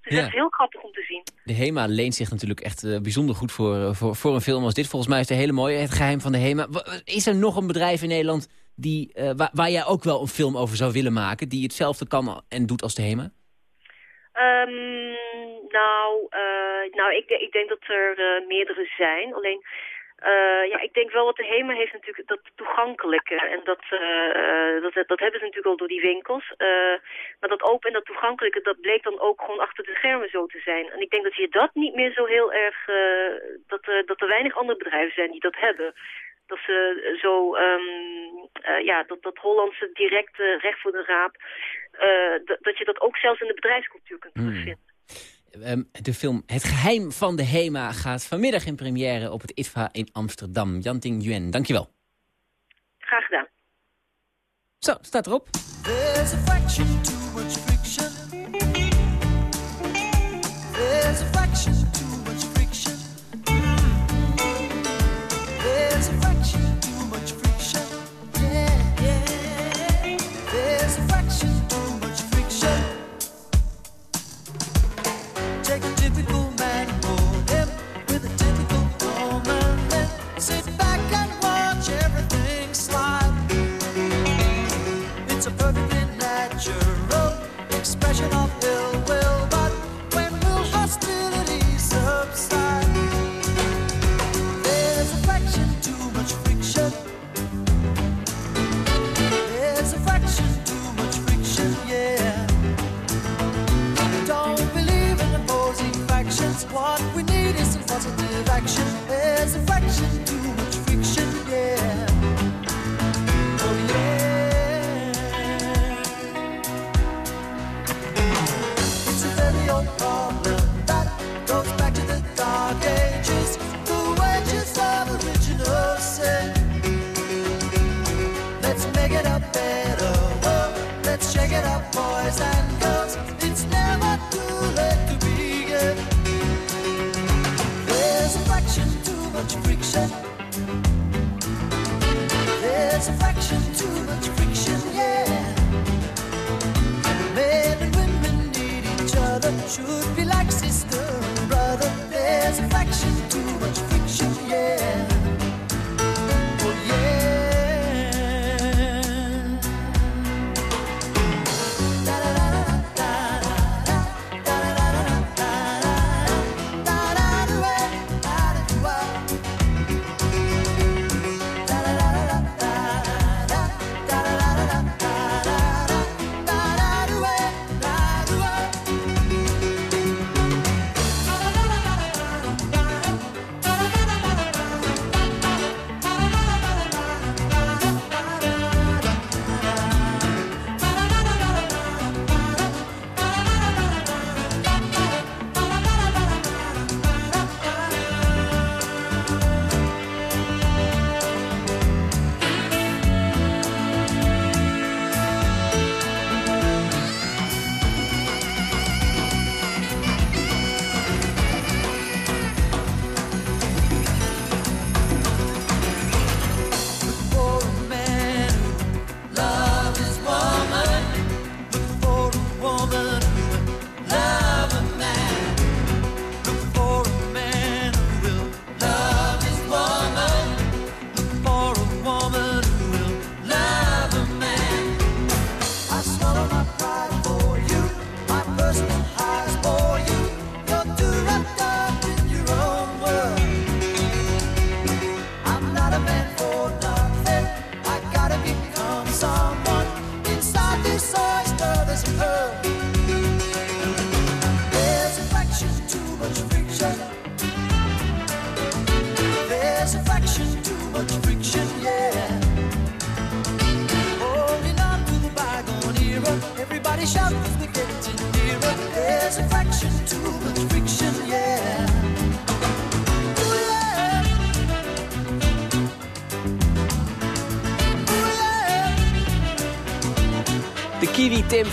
Ja. dat is heel grappig om te zien. De HEMA leent zich natuurlijk echt bijzonder goed voor, voor, voor een film als dit. Volgens mij is het een hele mooie, het geheim van de HEMA. Is er nog een bedrijf in Nederland die, eh, waar, jij ook wel een film over zou willen maken... die hetzelfde kan en doet als de HEMA? Ehm, nou, eh, nou ik, ik denk dat er eh, meerdere zijn. Alleen, ja, ik denk wel wat de HEMA heeft natuurlijk dat toegankelijke. En dat, dat, dat hebben ze natuurlijk al door die winkels. Maar dat open en dat toegankelijke, dat bleek dan ook gewoon achter de schermen zo te zijn. En ik denk dat je dat niet meer zo heel erg, dat, dat er weinig andere bedrijven zijn die dat hebben. Dat ze zo, ehm, eh, ja, dat, dat Hollandse directe recht voor de raap, eh, dat- dat je dat ook zelfs in de bedrijfscultuur kunt terugvinden. Ehm, de film Het Geheim van de Hema gaat vanmiddag in première op het ITVA in Amsterdam. Janting Yuen, dankjewel. Graag gedaan. Zo, staat erop.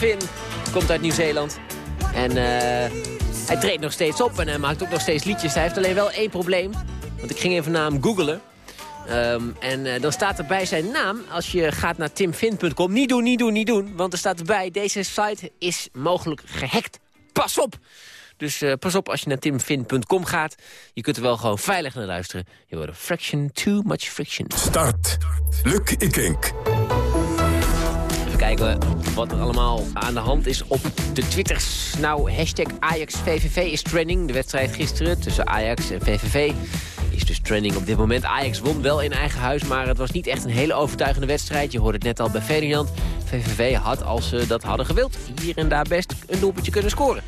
Vin komt uit Nieuw-Zeeland. En eh, hij treedt nog steeds op en hij maakt ook nog steeds liedjes. Hij heeft alleen wel één probleem. Want ik ging even naar hem googlen. Ehm, en eh, dan staat er bij zijn naam, als je gaat naar timvin.com... niet doen, niet doen, niet doen. Want er staat erbij, deze site is mogelijk gehackt. Pas op! Dus eh, pas op als je naar timvin.com gaat. Je kunt er wel gewoon veilig naar luisteren. Je wordt een fraction too much friction. Start. Luc Ikink. Kijken wat er allemaal aan de hand is op de Twitters. Nou, hashtag AjaxVVV is trending. De wedstrijd gisteren tussen Ajax en VVV is dus trending op dit moment. Ajax won wel in eigen huis, maar het was niet echt een hele overtuigende wedstrijd. Je hoorde het net al bij Ferdinand. VVV had, als ze dat hadden gewild, hier en daar best een doelpuntje kunnen scoren.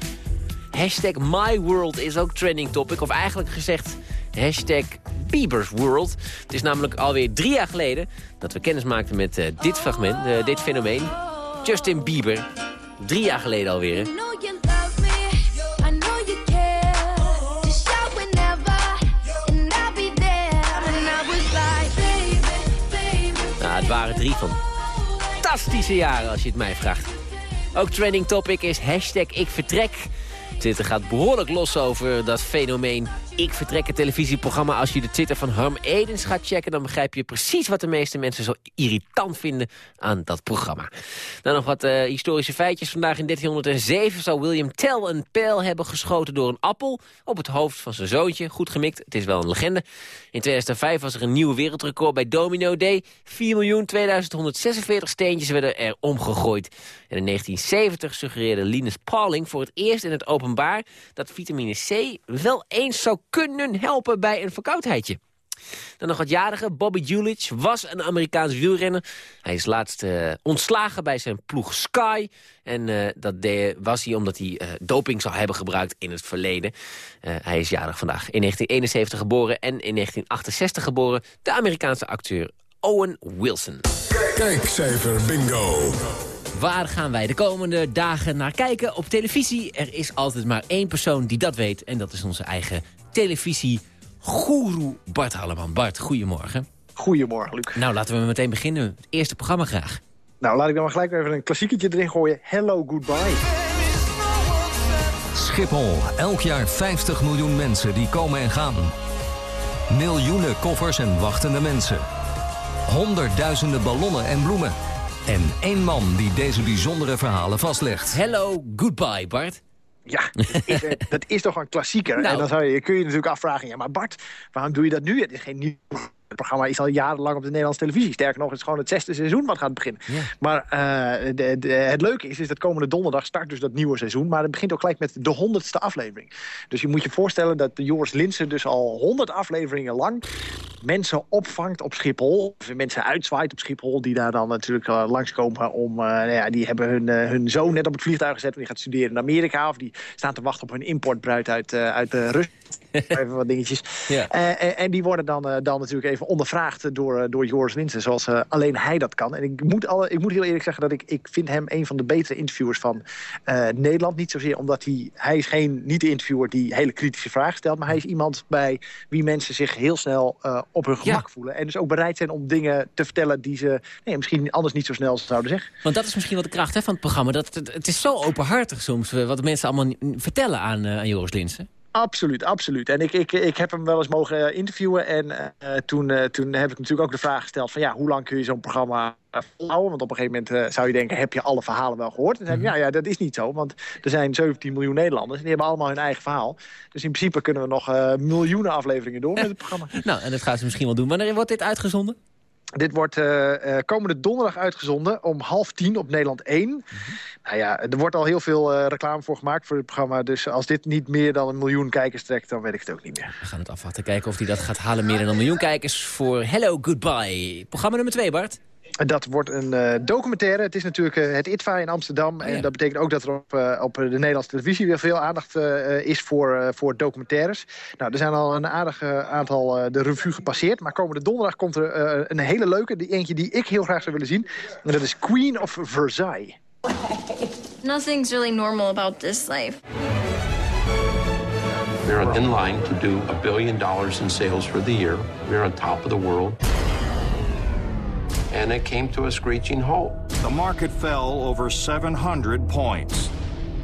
Hashtag MyWorld is ook trending topic. Of eigenlijk gezegd, hashtag Bieber's World. Het is namelijk alweer drie jaar geleden dat we kennis maakten met eh, dit fragment, eh, dit fenomeen. Justin Bieber. Drie jaar geleden alweer. Nou, het waren drie fantastische jaren als je het mij vraagt. Ook trending topic is hashtag ik vertrek. Twitter gaat behoorlijk los over dat fenomeen Ik Vertrek het televisieprogramma. Als je de Twitter van Harm Edens gaat checken... dan begrijp je precies wat de meeste mensen zo irritant vinden aan dat programma. Dan nog wat eh, historische feitjes. Vandaag in 1307 zou William Tell een pijl hebben geschoten door een appel... op het hoofd van zijn zoontje. Goed gemikt, het is wel een legende. In 2005 was er een nieuw wereldrecord bij Domino Day. 4.2146 steentjes werden er omgegooid. En in 1970 suggereerde Linus Pauling voor het eerst in het openbaar... dat vitamine C wel eens zou kunnen helpen bij een verkoudheidje. Dan nog wat jarige. Bobby Julich was een Amerikaans wielrenner. Hij is laatst eh, ontslagen bij zijn ploeg Sky. En eh, dat was hij omdat hij eh, doping zou hebben gebruikt in het verleden. Eh, hij is jarig vandaag. In 1971 geboren en in 1968 geboren. De Amerikaanse acteur Owen Wilson. Kijkcijfer bingo. Waar gaan wij de komende dagen naar kijken op televisie? Er is altijd maar één persoon die dat weet. En dat is onze eigen televisie-goeroe Bart Halleman. Bart, goedemorgen. Goedemorgen, Luc. Nou, laten we meteen beginnen. Het eerste programma graag. Nou, laat ik dan maar gelijk even een klassieketje erin gooien. Hello, goodbye. Schiphol, elk jaar 50 miljoen mensen die komen en gaan. Miljoenen koffers en wachtende mensen. Honderdduizenden ballonnen en bloemen. En één man die deze bijzondere verhalen vastlegt. Hello, goodbye, Bart. Ja, dat is, eh, dat is toch een klassieker. Nou. En dan zou je, kun je natuurlijk afvragen... ja, maar Bart, waarom doe je dat nu? Het is geen nieuw het programma is al jarenlang op de Nederlandse televisie. Sterker nog, het is gewoon het zesde seizoen wat gaat beginnen. Maar eh, de, de- het leuke is, is dat komende donderdag start dus dat nieuwe seizoen. Maar het begint ook gelijk met de honderdste aflevering. Dus je moet je voorstellen dat Joris Linsen dus al honderd afleveringen lang... mensen opvangt op Schiphol. Of mensen uitzwaait op Schiphol. Die daar dan natuurlijk eh, langskomen om... eh, nou ja, die hebben hun, hun zoon net op het vliegtuig gezet. Die gaat studeren in Amerika. Of die staan te wachten op hun importbruid uit, uit Rusland. even wat dingetjes. Ja. En, die worden dan, dan natuurlijk even ondervraagd door, eh, door Joris Linsen, zoals eh, alleen hij dat kan. En ik moet, alle, ik moet heel eerlijk zeggen dat ik, ik vind hem een van de betere interviewers van eh, Nederland. Niet zozeer omdat hij, hij is geen niet-interviewer die hele kritische vragen stelt, maar hij is iemand bij wie mensen zich heel snel op hun gemak voelen. En dus ook bereid zijn om dingen te vertellen die ze nee, misschien anders niet zo snel zouden zeggen. Want dat is misschien wel de kracht hè, van het programma. Dat, het, het is zo openhartig soms, wat de mensen allemaal vertellen aan, aan Joris Linsen. Absoluut, absoluut. En ik, ik, ik heb hem wel eens mogen eh, interviewen. En eh, toen, eh, toen heb ik natuurlijk ook de vraag gesteld van... ja, hoe lang kun je zo'n programma volhouden? Want op een gegeven moment zou je denken... heb je alle verhalen wel gehoord? En dan zei ik, ja, ja, dat is niet zo. Want er zijn 17 miljoen Nederlanders... en die hebben allemaal hun eigen verhaal. Dus in principe kunnen we nog miljoenen afleveringen door met het programma. Nou, en dat gaan ze misschien wel doen. Wanneer wordt dit uitgezonden? Dit wordt eh, eh, komende donderdag uitgezonden om half tien op Nederland 1. Nou ja, er wordt al heel veel eh, reclame voor gemaakt voor het programma. Dus als dit niet meer dan een miljoen kijkers trekt, dan weet ik het ook niet meer. We gaan het afwachten, kijken of hij dat gaat halen. Meer dan een miljoen kijkers voor Hello Goodbye. Programma nummer 2, Bart. Dat wordt een eh, documentaire. Het is natuurlijk eh, het ITVA in Amsterdam. En dat betekent ook dat er op, eh, op de Nederlandse televisie weer veel aandacht eh, is voor, eh, voor documentaires. Nou, er zijn al een aardig aantal eh, de revue gepasseerd. Maar komende donderdag komt er eh, een hele leuke. Die eentje die ik heel graag zou willen zien. En dat is Queen of Versailles. Nothing's really normal about this life. We're in line to do a billion dollars in sales for the year. We're on top of the world. And it came to a screeching halt. The market fell over 700 points.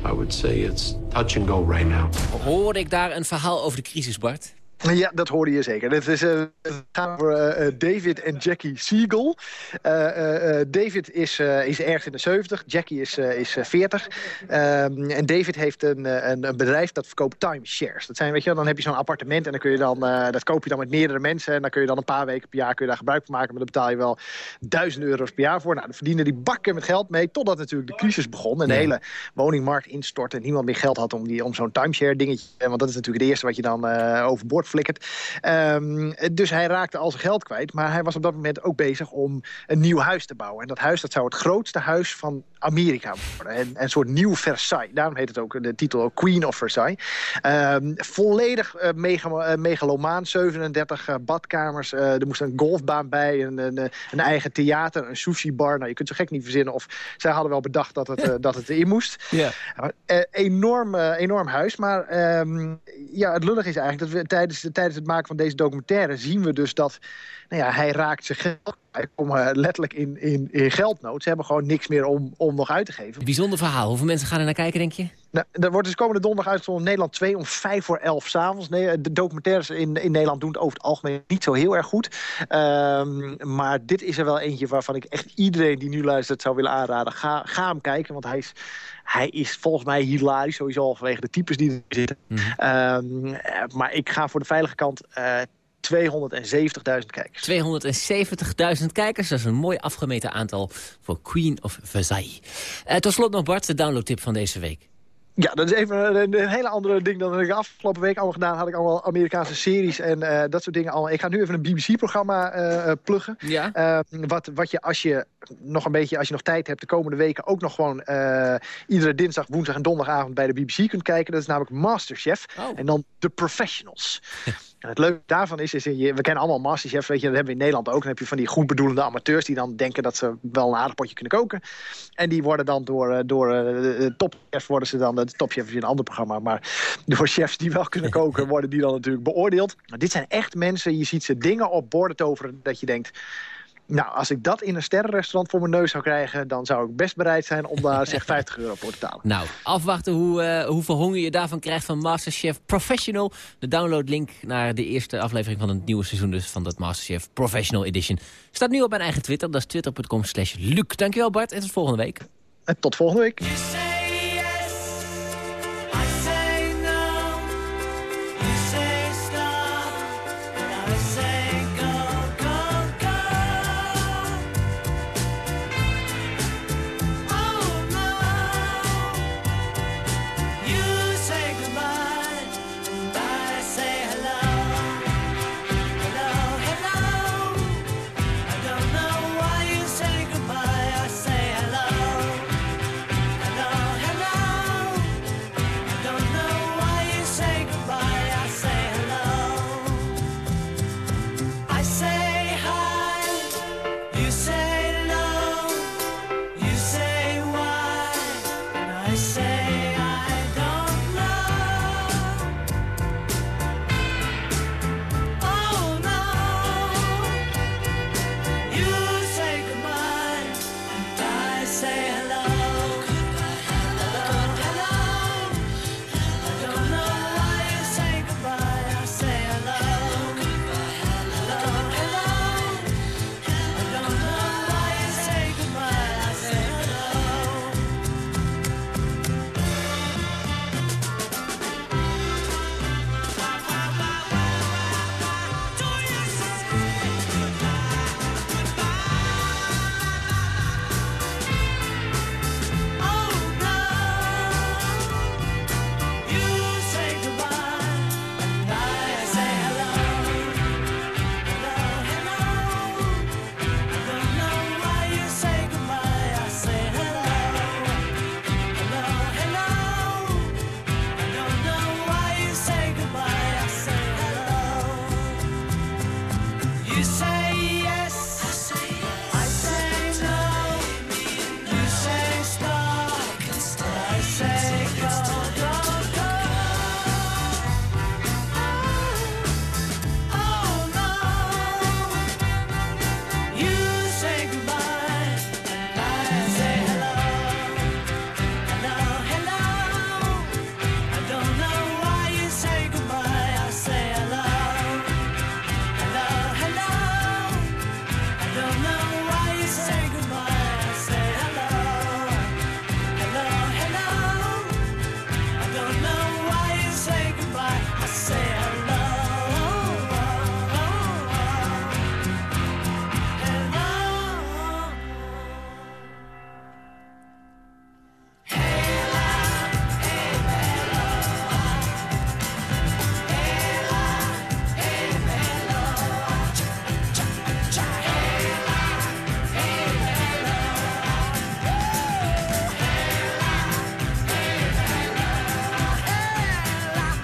I would say it's touch and go right now. Hoorde ik daar een verhaal over de crisis, Bart? Ja, dat hoorde je zeker. Het, is, het gaat over eh, eh, David en Jackie Siegel. David is, is ergens in de 70, Jackie is, is eh, 40. Ehm, en David heeft een, een, een bedrijf dat verkoopt timeshares. Dat zijn, weet je, wel, dan heb je zo'n appartement en dan kun je dan, dat koop je dan met meerdere mensen. En dan kun je dan een paar weken per jaar kun je daar gebruik van maken. Maar daar betaal je wel duizenden euro's per jaar voor. Nou, dan verdienen die bakken met geld mee. Totdat natuurlijk de crisis begon. En de Ja. hele woningmarkt instortte. En niemand meer geld had om, die- om zo'n timeshare dingetje. Want dat is natuurlijk het eerste wat je dan overboord geflikkerd. Ehm, dus hij raakte al zijn geld kwijt. Maar hij was op dat moment ook bezig om een nieuw huis te bouwen. En dat huis dat zou het grootste huis van Amerika worden. En, en een soort nieuw Versailles. Daarom heet het ook de titel ook Queen of Versailles. Ehm, volledig eh, mega, eh, megalomaan. 37 eh, badkamers. er moest een golfbaan bij. Een, een, een eigen theater. Een sushi bar. Nou, je kunt zo gek niet verzinnen. Of zij hadden wel bedacht dat het, dat het erin moest. Ja. Enorm, enorm huis. Maar ehm, ja, het lullig is eigenlijk dat we tijdens, tijdens het maken van deze documentaire zien we dus dat nou ja, hij raakt zijn geld. Hij komt eh, letterlijk in, in, in geldnood. Ze hebben gewoon niks meer om, om nog uit te geven. Bijzonder verhaal. Hoeveel mensen gaan er naar kijken, denk je? Nou, er wordt dus komende donderdag uitgezonden in Nederland 2 om 5 voor 11 s'avonds. Nee, de documentaires in, in Nederland doen het over het algemeen niet zo heel erg goed. Ehm, maar dit is er wel eentje waarvan ik echt iedereen die nu luistert zou willen aanraden. Ga, ga hem kijken, want hij is, hij is volgens mij hilarisch. Sowieso al vanwege de types die er zitten. Ehm, eh, maar ik ga voor de veilige kant... eh 270.000 kijkers. 270.000 kijkers, dat is een mooi afgemeten aantal voor Queen of Versailles. Eh, tot slot nog Bart, de downloadtip van deze week. Ja, dat is even een, een hele andere ding dan ik afgelopen week allemaal gedaan. Had ik allemaal Amerikaanse series en eh, dat soort dingen. Allemaal. Ik ga nu even een BBC-programma eh, pluggen. Ja. Eh, wat, wat je als je nog een beetje, als je nog tijd hebt, de komende weken ook nog gewoon eh, iedere dinsdag, woensdag en donderdagavond bij de BBC kunt kijken. Dat is namelijk Masterchef. En dan The Professionals. En het leuke daarvan is, is we kennen allemaal Masterchef, weet je, dat hebben we in Nederland ook. Dan heb je van die goed bedoelende amateurs die dan denken dat ze wel een aardig potje kunnen koken. En die worden dan door, eh, door eh, de topchef worden ze dan, de topchef is een ander programma, maar door chefs die wel kunnen koken, worden die dan natuurlijk beoordeeld. Maar dit zijn echt mensen, je ziet ze dingen op borden toveren dat je denkt, nou, als ik dat in een sterrenrestaurant voor mijn neus zou krijgen... dan zou ik best bereid zijn om daar zeg 50 euro voor te betalen. Nou, afwachten hoe, eh, hoeveel honger je daarvan krijgt van Masterchef Professional. De downloadlink naar de eerste aflevering van het nieuwe seizoen dus van dat Masterchef Professional Edition staat nu op mijn eigen Twitter. Dat is twitter.com slash Luc. Dankjewel Bart en tot volgende week. En tot volgende week.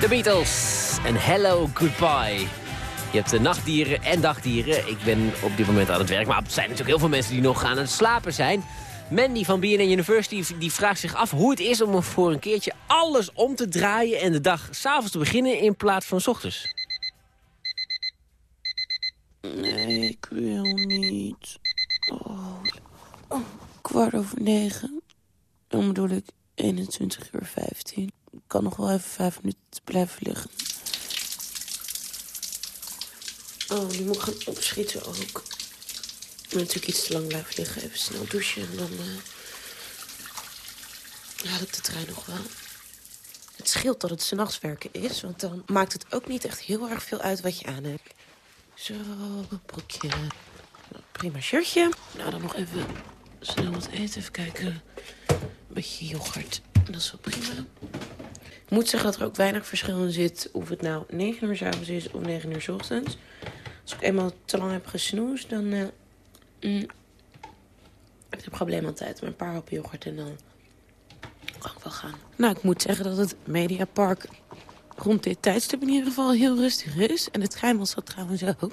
The Beatles en Hello Goodbye. Je hebt nachtdieren en dagdieren. Ik ben op dit moment aan het werk, maar er zijn natuurlijk heel veel mensen die nog aan het slapen zijn. Mandy van BNN University die vraagt zich af hoe het is om voor een keertje alles om te draaien... en de dag s'avonds te beginnen in plaats van s ochtends. Nee, ik wil niet. Oh, kwart over negen. Dan bedoel ik 21 uur 15. Kan nog wel even vijf minuten blijven liggen. Oh, nu moet ik gaan opschieten ook. Moet natuurlijk iets te lang blijven liggen. Even snel douchen en dan... eh haal ik de trein nog wel. Het scheelt dat het s'nachts werken is, want dan maakt het ook niet echt heel erg veel uit wat je aan hebt. Zo, broekje. Prima shirtje. Nou, dan nog even snel wat eten. Even kijken. Een beetje yoghurt. Dat is wel prima. Ik moet zeggen dat er ook weinig verschil in zit... of het nou 9 uur 's avonds is of 9 uur 's ochtends. Als ik eenmaal te lang heb gesnoest, dan... eh, mm, heb ik het probleem altijd. Met een paar happen yoghurt en dan kan ik wel gaan. Nou, ik moet zeggen dat het Mediapark rond dit tijdstip in ieder geval heel rustig is. En het was dat trouwens ook.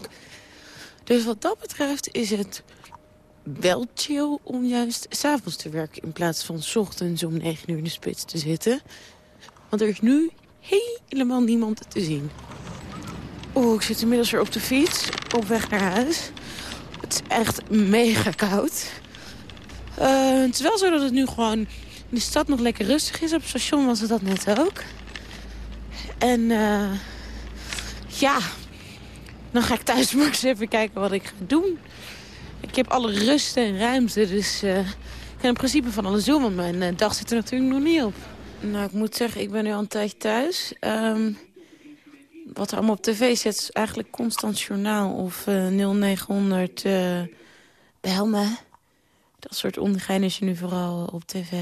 Dus wat dat betreft is het wel chill om juist s'avonds te werken... in plaats van 's ochtends om 9 uur in de spits te zitten. Want er is nu helemaal niemand te zien. Oeh, ik zit inmiddels weer op de fiets, op weg naar huis. Het is echt mega koud. Eh, het is wel zo dat het nu gewoon in de stad nog lekker rustig is. Op het station was het dat net ook. En eh, ja, dan ga ik thuis maar eens even kijken wat ik ga doen. Ik heb alle rust en ruimte, dus eh, ik kan in principe van alles doen. Want mijn dag zit er natuurlijk nog niet op. Nou, ik moet zeggen, ik ben nu al een tijdje thuis. Ehm, wat er allemaal op tv zit is eigenlijk constant journaal of eh 0900 eh bel. Dat soort ongein is je nu vooral op tv.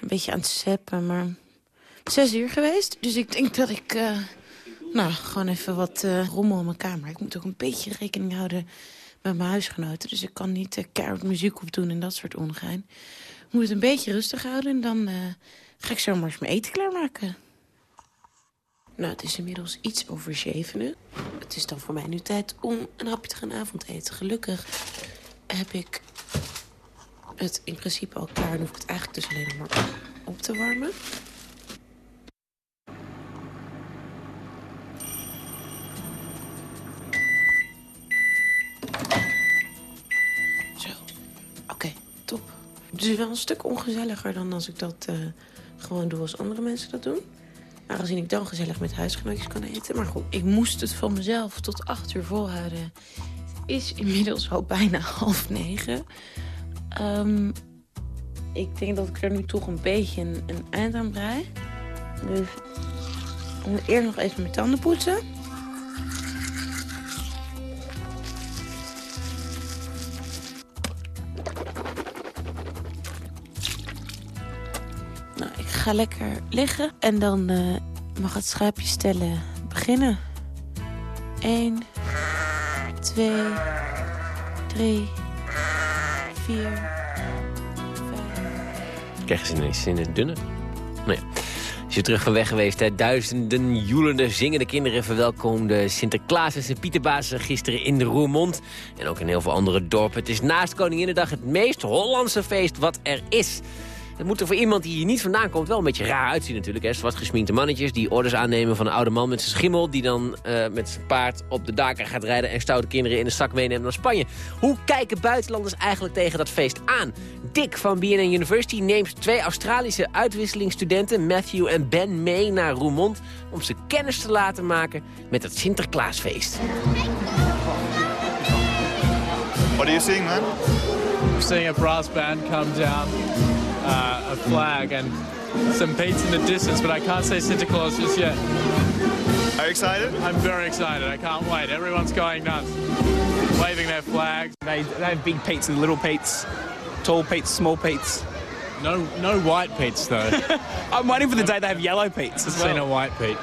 Een beetje aan het zeppen, maar zes uur geweest. Dus ik denk dat ik eh, nou, gewoon even wat eh, rommel in mijn kamer. Ik moet ook een beetje rekening houden met mijn huisgenoten. Dus ik kan niet uh, keihard muziek op doen en dat soort ongein. Moet het een beetje rustig houden en dan eh, ga ik zomaar eens mijn eten klaarmaken. Nou, het is inmiddels iets over zevenen. Het is dan voor mij nu tijd om een hapje te gaan avondeten. Gelukkig heb ik het in principe al klaar. Dan hoef ik het eigenlijk dus alleen nog maar op te warmen. Zo, oké, top. Is wel een stuk ongezelliger dan als ik dat eh, gewoon doe als andere mensen dat doen. Aangezien ik dan gezellig met huisgenootjes kan eten. Maar goed, ik moest het van mezelf tot acht uur volhouden. Is inmiddels al bijna half negen. Ehm, ik denk dat ik er nu toch een beetje een, eind aan brei. Dus eerst nog even mijn tanden poetsen. Ga lekker liggen en dan eh, mag het schaapje stellen beginnen. 1, 2, 3, 4. Krijgen ze ineens in het dunne? Nou ja. Is je terug van weg geweest, hè? Duizenden joelende, zingende kinderen verwelkomden Sinterklaas en zijn Pieterbaas gisteren in de Roermond. En ook in heel veel andere dorpen. Het is naast Koninginnedag het meest Hollandse feest wat er is. Het moet er voor iemand die hier niet vandaan komt wel een beetje raar uitzien natuurlijk. Hè? Zwart gesminkte mannetjes die orders aannemen van een oude man met zijn schimmel... die dan eh, met zijn paard op de daken gaat rijden... en stoute kinderen in de zak meeneemt naar Spanje. Hoe kijken buitenlanders eigenlijk tegen dat feest aan? Dick van BNN University neemt twee Australische uitwisselingsstudenten... Matthew en Ben mee naar Roermond... om ze kennis te laten maken met het Sinterklaasfeest. What are you seeing, man? I'm seeing a brass band come down, uh, a flag, and some Pete's in the distance, but I can't say Santa Claus just yet. Are you excited? I'm very excited. I can't wait. Everyone's going nuts, waving their flags. They, they have big Pete's and little Pete's, tall Pete's, small Pete's. No, no white peats though. I'm waiting for the day they have yellow peats. as I've seen a white peat.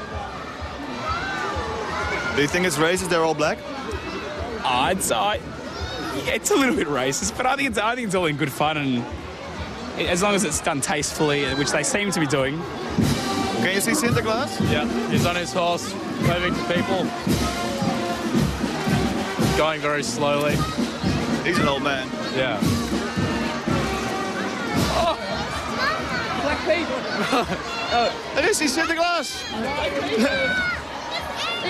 Do you think it's racist they're all black? It's, uh, yeah, it's a little bit racist, but I think it's I think it's all in good fun and as long as it's done tastefully, which they seem to be doing. Can you see Santa Claus? Yeah, he's on his horse, waving to people. Going very slowly. He's an old man. Yeah. Oh! Black Pete! oh, there is he, Santa Claus!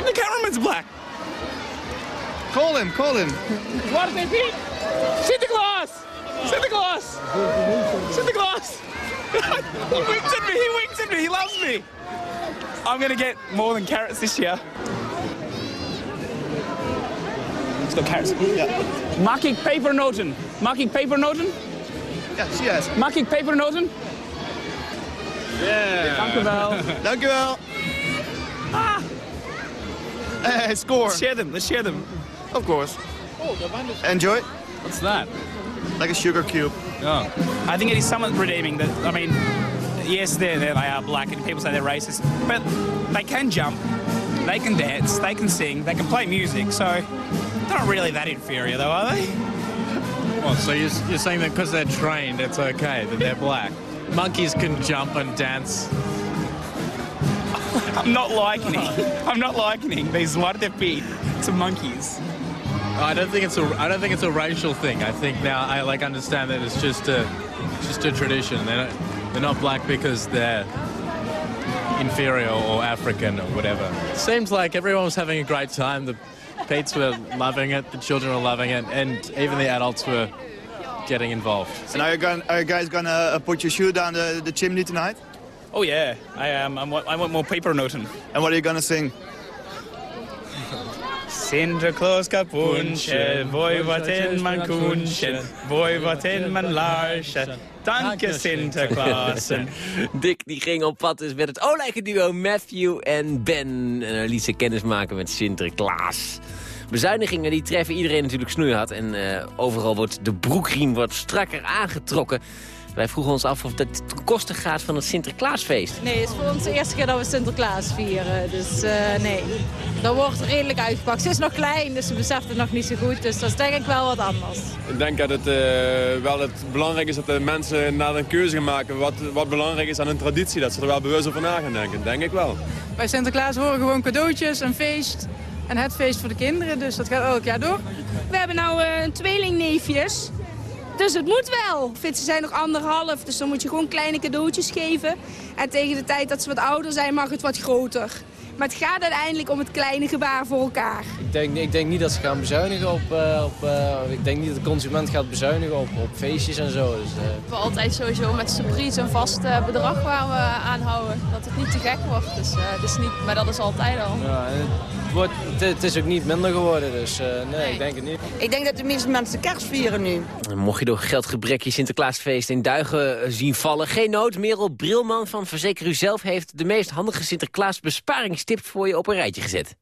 the cameraman's black. Call him, call him. What is Pete? Santa Claus! Santa Claus! Santa Claus! he winks at me, he winks at me, he loves me! I'm gonna get more than carrots this year. It's got carrots. Yeah. Mag ik pepernoten? Mag ik pepernoten? Yes, yes. Mag ik pepernoten? Yeah. Dank u wel. Dank u wel. Ah! Hey, score. Let's share them, let's share them. Of course. Oh, Enjoy. What's that? Like a sugar cube. Oh. I think it is somewhat redeeming that, I mean, yes, they're, they're, they are black and people say they're racist, but they can jump, they can dance, they can sing, they can play music, so they're not really that inferior though, are they? Well, so you're, you're saying that because they're trained, it's okay that they're black. Monkeys can jump and dance. I'm not likening, I'm not likening these Zwarte Piet to monkeys. I don't think it's a I don't think it's a racial thing. I think now I like understand that it's just a just a tradition. They're not, they're not black because they're inferior or African or whatever. Seems like everyone was having a great time. The Pete's were loving it, the children were loving it, and even the adults were getting involved. And are you, gonna, are you guys gonna uh, put your shoe down the, the chimney tonight? Oh yeah, I um, I'm, I want more pepernoten. And what are you gonna sing? Sinterklaas kapoentje, boy wat in mijn koentje, boy wat in mijn laarsje. Dank je Sinterklaas. Dick die ging op pad dus met het olijke duo Matthew en Ben. En hij liet ze kennis maken met Sinterklaas. Bezuinigingen die treffen iedereen natuurlijk snoeihard. En eh, overal wordt de broekriem wat strakker aangetrokken. Wij vroegen ons af of dat ten koste gaat van het Sinterklaasfeest. Nee, het is voor ons de eerste keer dat we Sinterklaas vieren. Dus eh, nee, dat wordt redelijk uitgepakt. Ze is nog klein, dus ze beseft het nog niet zo goed. Dus dat is denk ik wel wat anders. Ik denk dat het eh, wel het belangrijk is dat de mensen inderdaad een keuze gaan maken. Wat, wat belangrijk is aan hun traditie. Dat ze er wel bewust over na gaan denken. Denk ik wel. Bij Sinterklaas horen gewoon cadeautjes, een feest en het feest voor de kinderen. Dus dat gaat elk jaar door. We hebben nou eh, tweelingneefjes. Dus het moet wel. Ze zijn nog anderhalf, dus dan moet je gewoon kleine cadeautjes geven. En tegen de tijd dat ze wat ouder zijn, mag het wat groter. Maar het gaat uiteindelijk om het kleine gebaar voor elkaar. Ik denk, ik denk niet dat ze gaan bezuinigen op... eh, op eh, ik denk niet dat de consument gaat bezuinigen op, op feestjes en zo. Dus, eh, We altijd sowieso met surprise een vast eh, bedrag waar we aan houden. Dat het niet te gek wordt. Dus, eh, het is niet, maar dat is altijd al. ja, en wordt, het, het is ook niet minder geworden, dus eh, nee, ik denk het niet. Ik denk dat de meeste mensen kerst vieren nu. Mocht je door geldgebrek je Sinterklaasfeest in duigen eh, zien vallen... geen nood, Merel Brilman van Verzeker U Zelf... heeft de meest handige Sinterklaas besparingstips voor je op een rijtje gezet.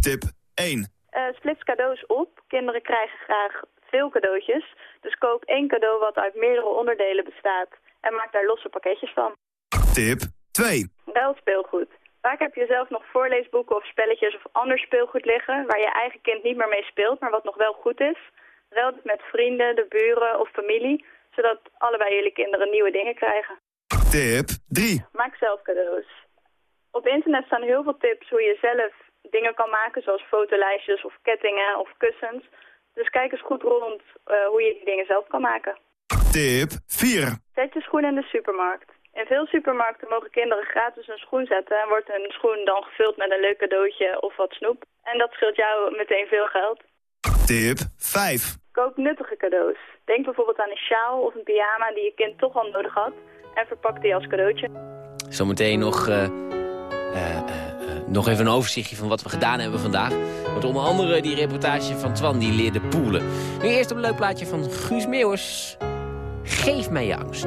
Tip 1. Eh splits cadeaus op. Kinderen krijgen graag veel cadeautjes. Dus koop één cadeau wat uit meerdere onderdelen bestaat. En maak daar losse pakketjes van. Tip 2. Ruil speelgoed. Vaak heb je zelf nog voorleesboeken of spelletjes of ander speelgoed liggen... waar je eigen kind niet meer mee speelt, maar wat nog wel goed is. Ruil het met vrienden, de buren of familie... zodat allebei jullie kinderen nieuwe dingen krijgen. Tip 3. Maak zelf cadeaus. Op internet staan heel veel tips hoe je zelf dingen kan maken... zoals fotolijstjes of kettingen of kussens. Dus kijk eens goed rond eh, hoe je die dingen zelf kan maken. Tip 4. Zet je schoen in de supermarkt. In veel supermarkten mogen kinderen gratis een schoen zetten... en wordt hun schoen dan gevuld met een leuk cadeautje of wat snoep. En dat scheelt jou meteen veel geld. Tip 5. Koop nuttige cadeaus. Denk bijvoorbeeld aan een sjaal of een pyjama die je kind toch al nodig had... en verpak die als cadeautje. Zometeen nog, eh, eh, eh, nog even een overzichtje van wat we gedaan hebben vandaag. Met onder andere die reportage van Twan, die leerde poelen. Nu eerst een leuk plaatje van Guus Meeuwers. Geef mij je angst.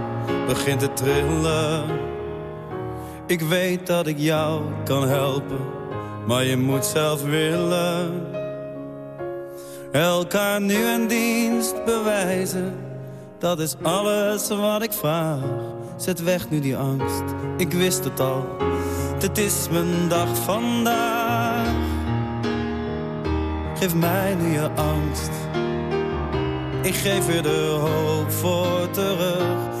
begint te trillen. Ik weet dat ik jou kan helpen, maar je moet zelf willen. Elkaar nu een dienst bewijzen, dat is alles wat ik vraag. Zet weg nu die angst, ik wist het al, het is mijn dag vandaag. Geef mij nu je angst, ik geef je de hoop voor terug.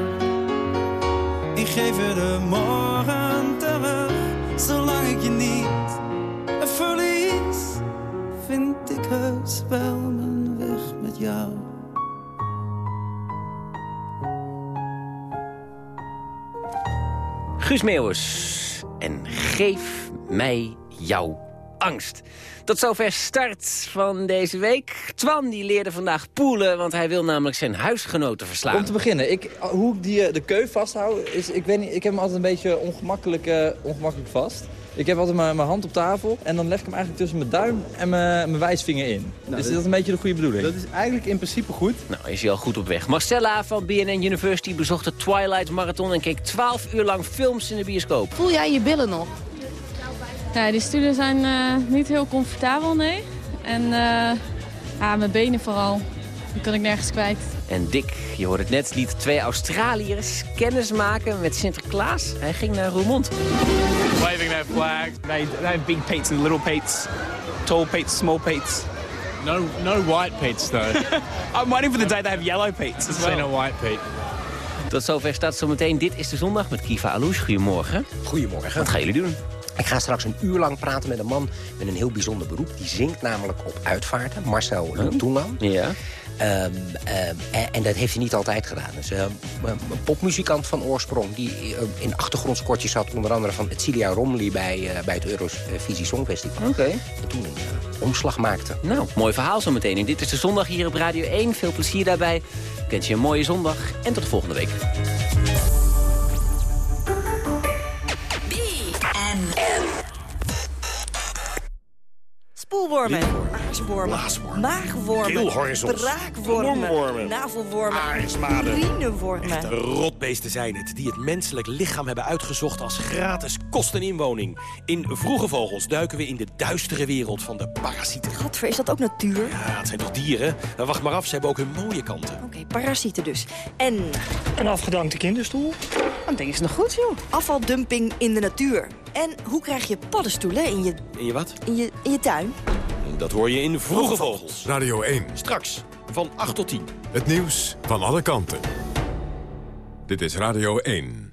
Geef je de morgen terug. Zolang ik je niet verlies, vind ik heus wel mijn weg met jou. Guus Meeuwis. En geef mij jouw angst. Tot zover start van deze week. Twan die leerde vandaag poelen, want hij wil namelijk zijn huisgenoten verslaan. Om te beginnen, ik, hoe ik die, eh, de keu vasthoud, is, ik, weet niet, ik heb hem altijd een beetje ongemakkelijk, eh, ongemakkelijk vast. Ik heb altijd mijn mijn hand op tafel en dan leg ik hem eigenlijk tussen mijn duim en mijn, mijn wijsvinger in. dus dat- is dat een beetje de goede bedoeling? dat is eigenlijk in principe goed. Nou, is hij al goed op weg. Marcella van BNN University bezocht de Twilight Marathon... en keek 12 uur lang films in de bioscoop. Voel jij je billen nog? Ja, die stoelen zijn eh, niet heel comfortabel, nee. En eh, ja, mijn benen vooral. Die kan ik nergens kwijt. En Dick, je hoort het net, liet twee Australiërs kennis maken met Sinterklaas. Hij ging naar Roermond. Waving their flags. They, they have big Pete's and little Pete's, tall Pete's, small Pete's. No, no white Pete's though. I'm waiting for the day they have yellow Pete's as well. Seen a white Pete. Tot zover staat zometeen Dit is de Zondag met Kiva Alouche. Goedemorgen. Goedemorgen. Wat gaan jullie doen? Ik ga straks een uur lang praten met een man met een heel bijzonder beroep. Die zingt namelijk op uitvaarten, Marcel Toenam. Ja. Ehm, ehm, en, en dat heeft hij niet altijd gedaan. Dus, ehm, een popmuzikant van oorsprong die eh, in achtergrondskortjes zat... onder andere van Celia Romley bij, eh, bij het Eurovisie Songfestival. Oké. En toen een eh, omslag maakte. Nou, mooi verhaal zometeen. En dit is de zondag hier op Radio 1. Veel plezier daarbij. Ik wens je een mooie zondag en tot de volgende week. Spoelwormen, aaswormen, maagwormen, keelhorizons, braakwormen, longwormen, navelwormen, urinewormen. Echte rotbeesten zijn het, die het menselijk lichaam hebben uitgezocht als gratis kosteninwoning. In Vroege Vogels duiken we in de duistere wereld van de parasieten. Godver, is dat ook natuur? Ja, het zijn toch dieren? Maar wacht maar af, ze hebben ook hun mooie kanten. Oké, parasieten dus. En... Een afgedankte kinderstoel? Dat ding is nog goed, joh. Afvaldumping in de natuur. En hoe krijg je paddenstoelen in je, En je wat? in je, in je tuin? Dat hoor je in Vroege Vogels. Radio 1. Straks, van 8 tot 10. Het nieuws van alle kanten. Dit is Radio 1.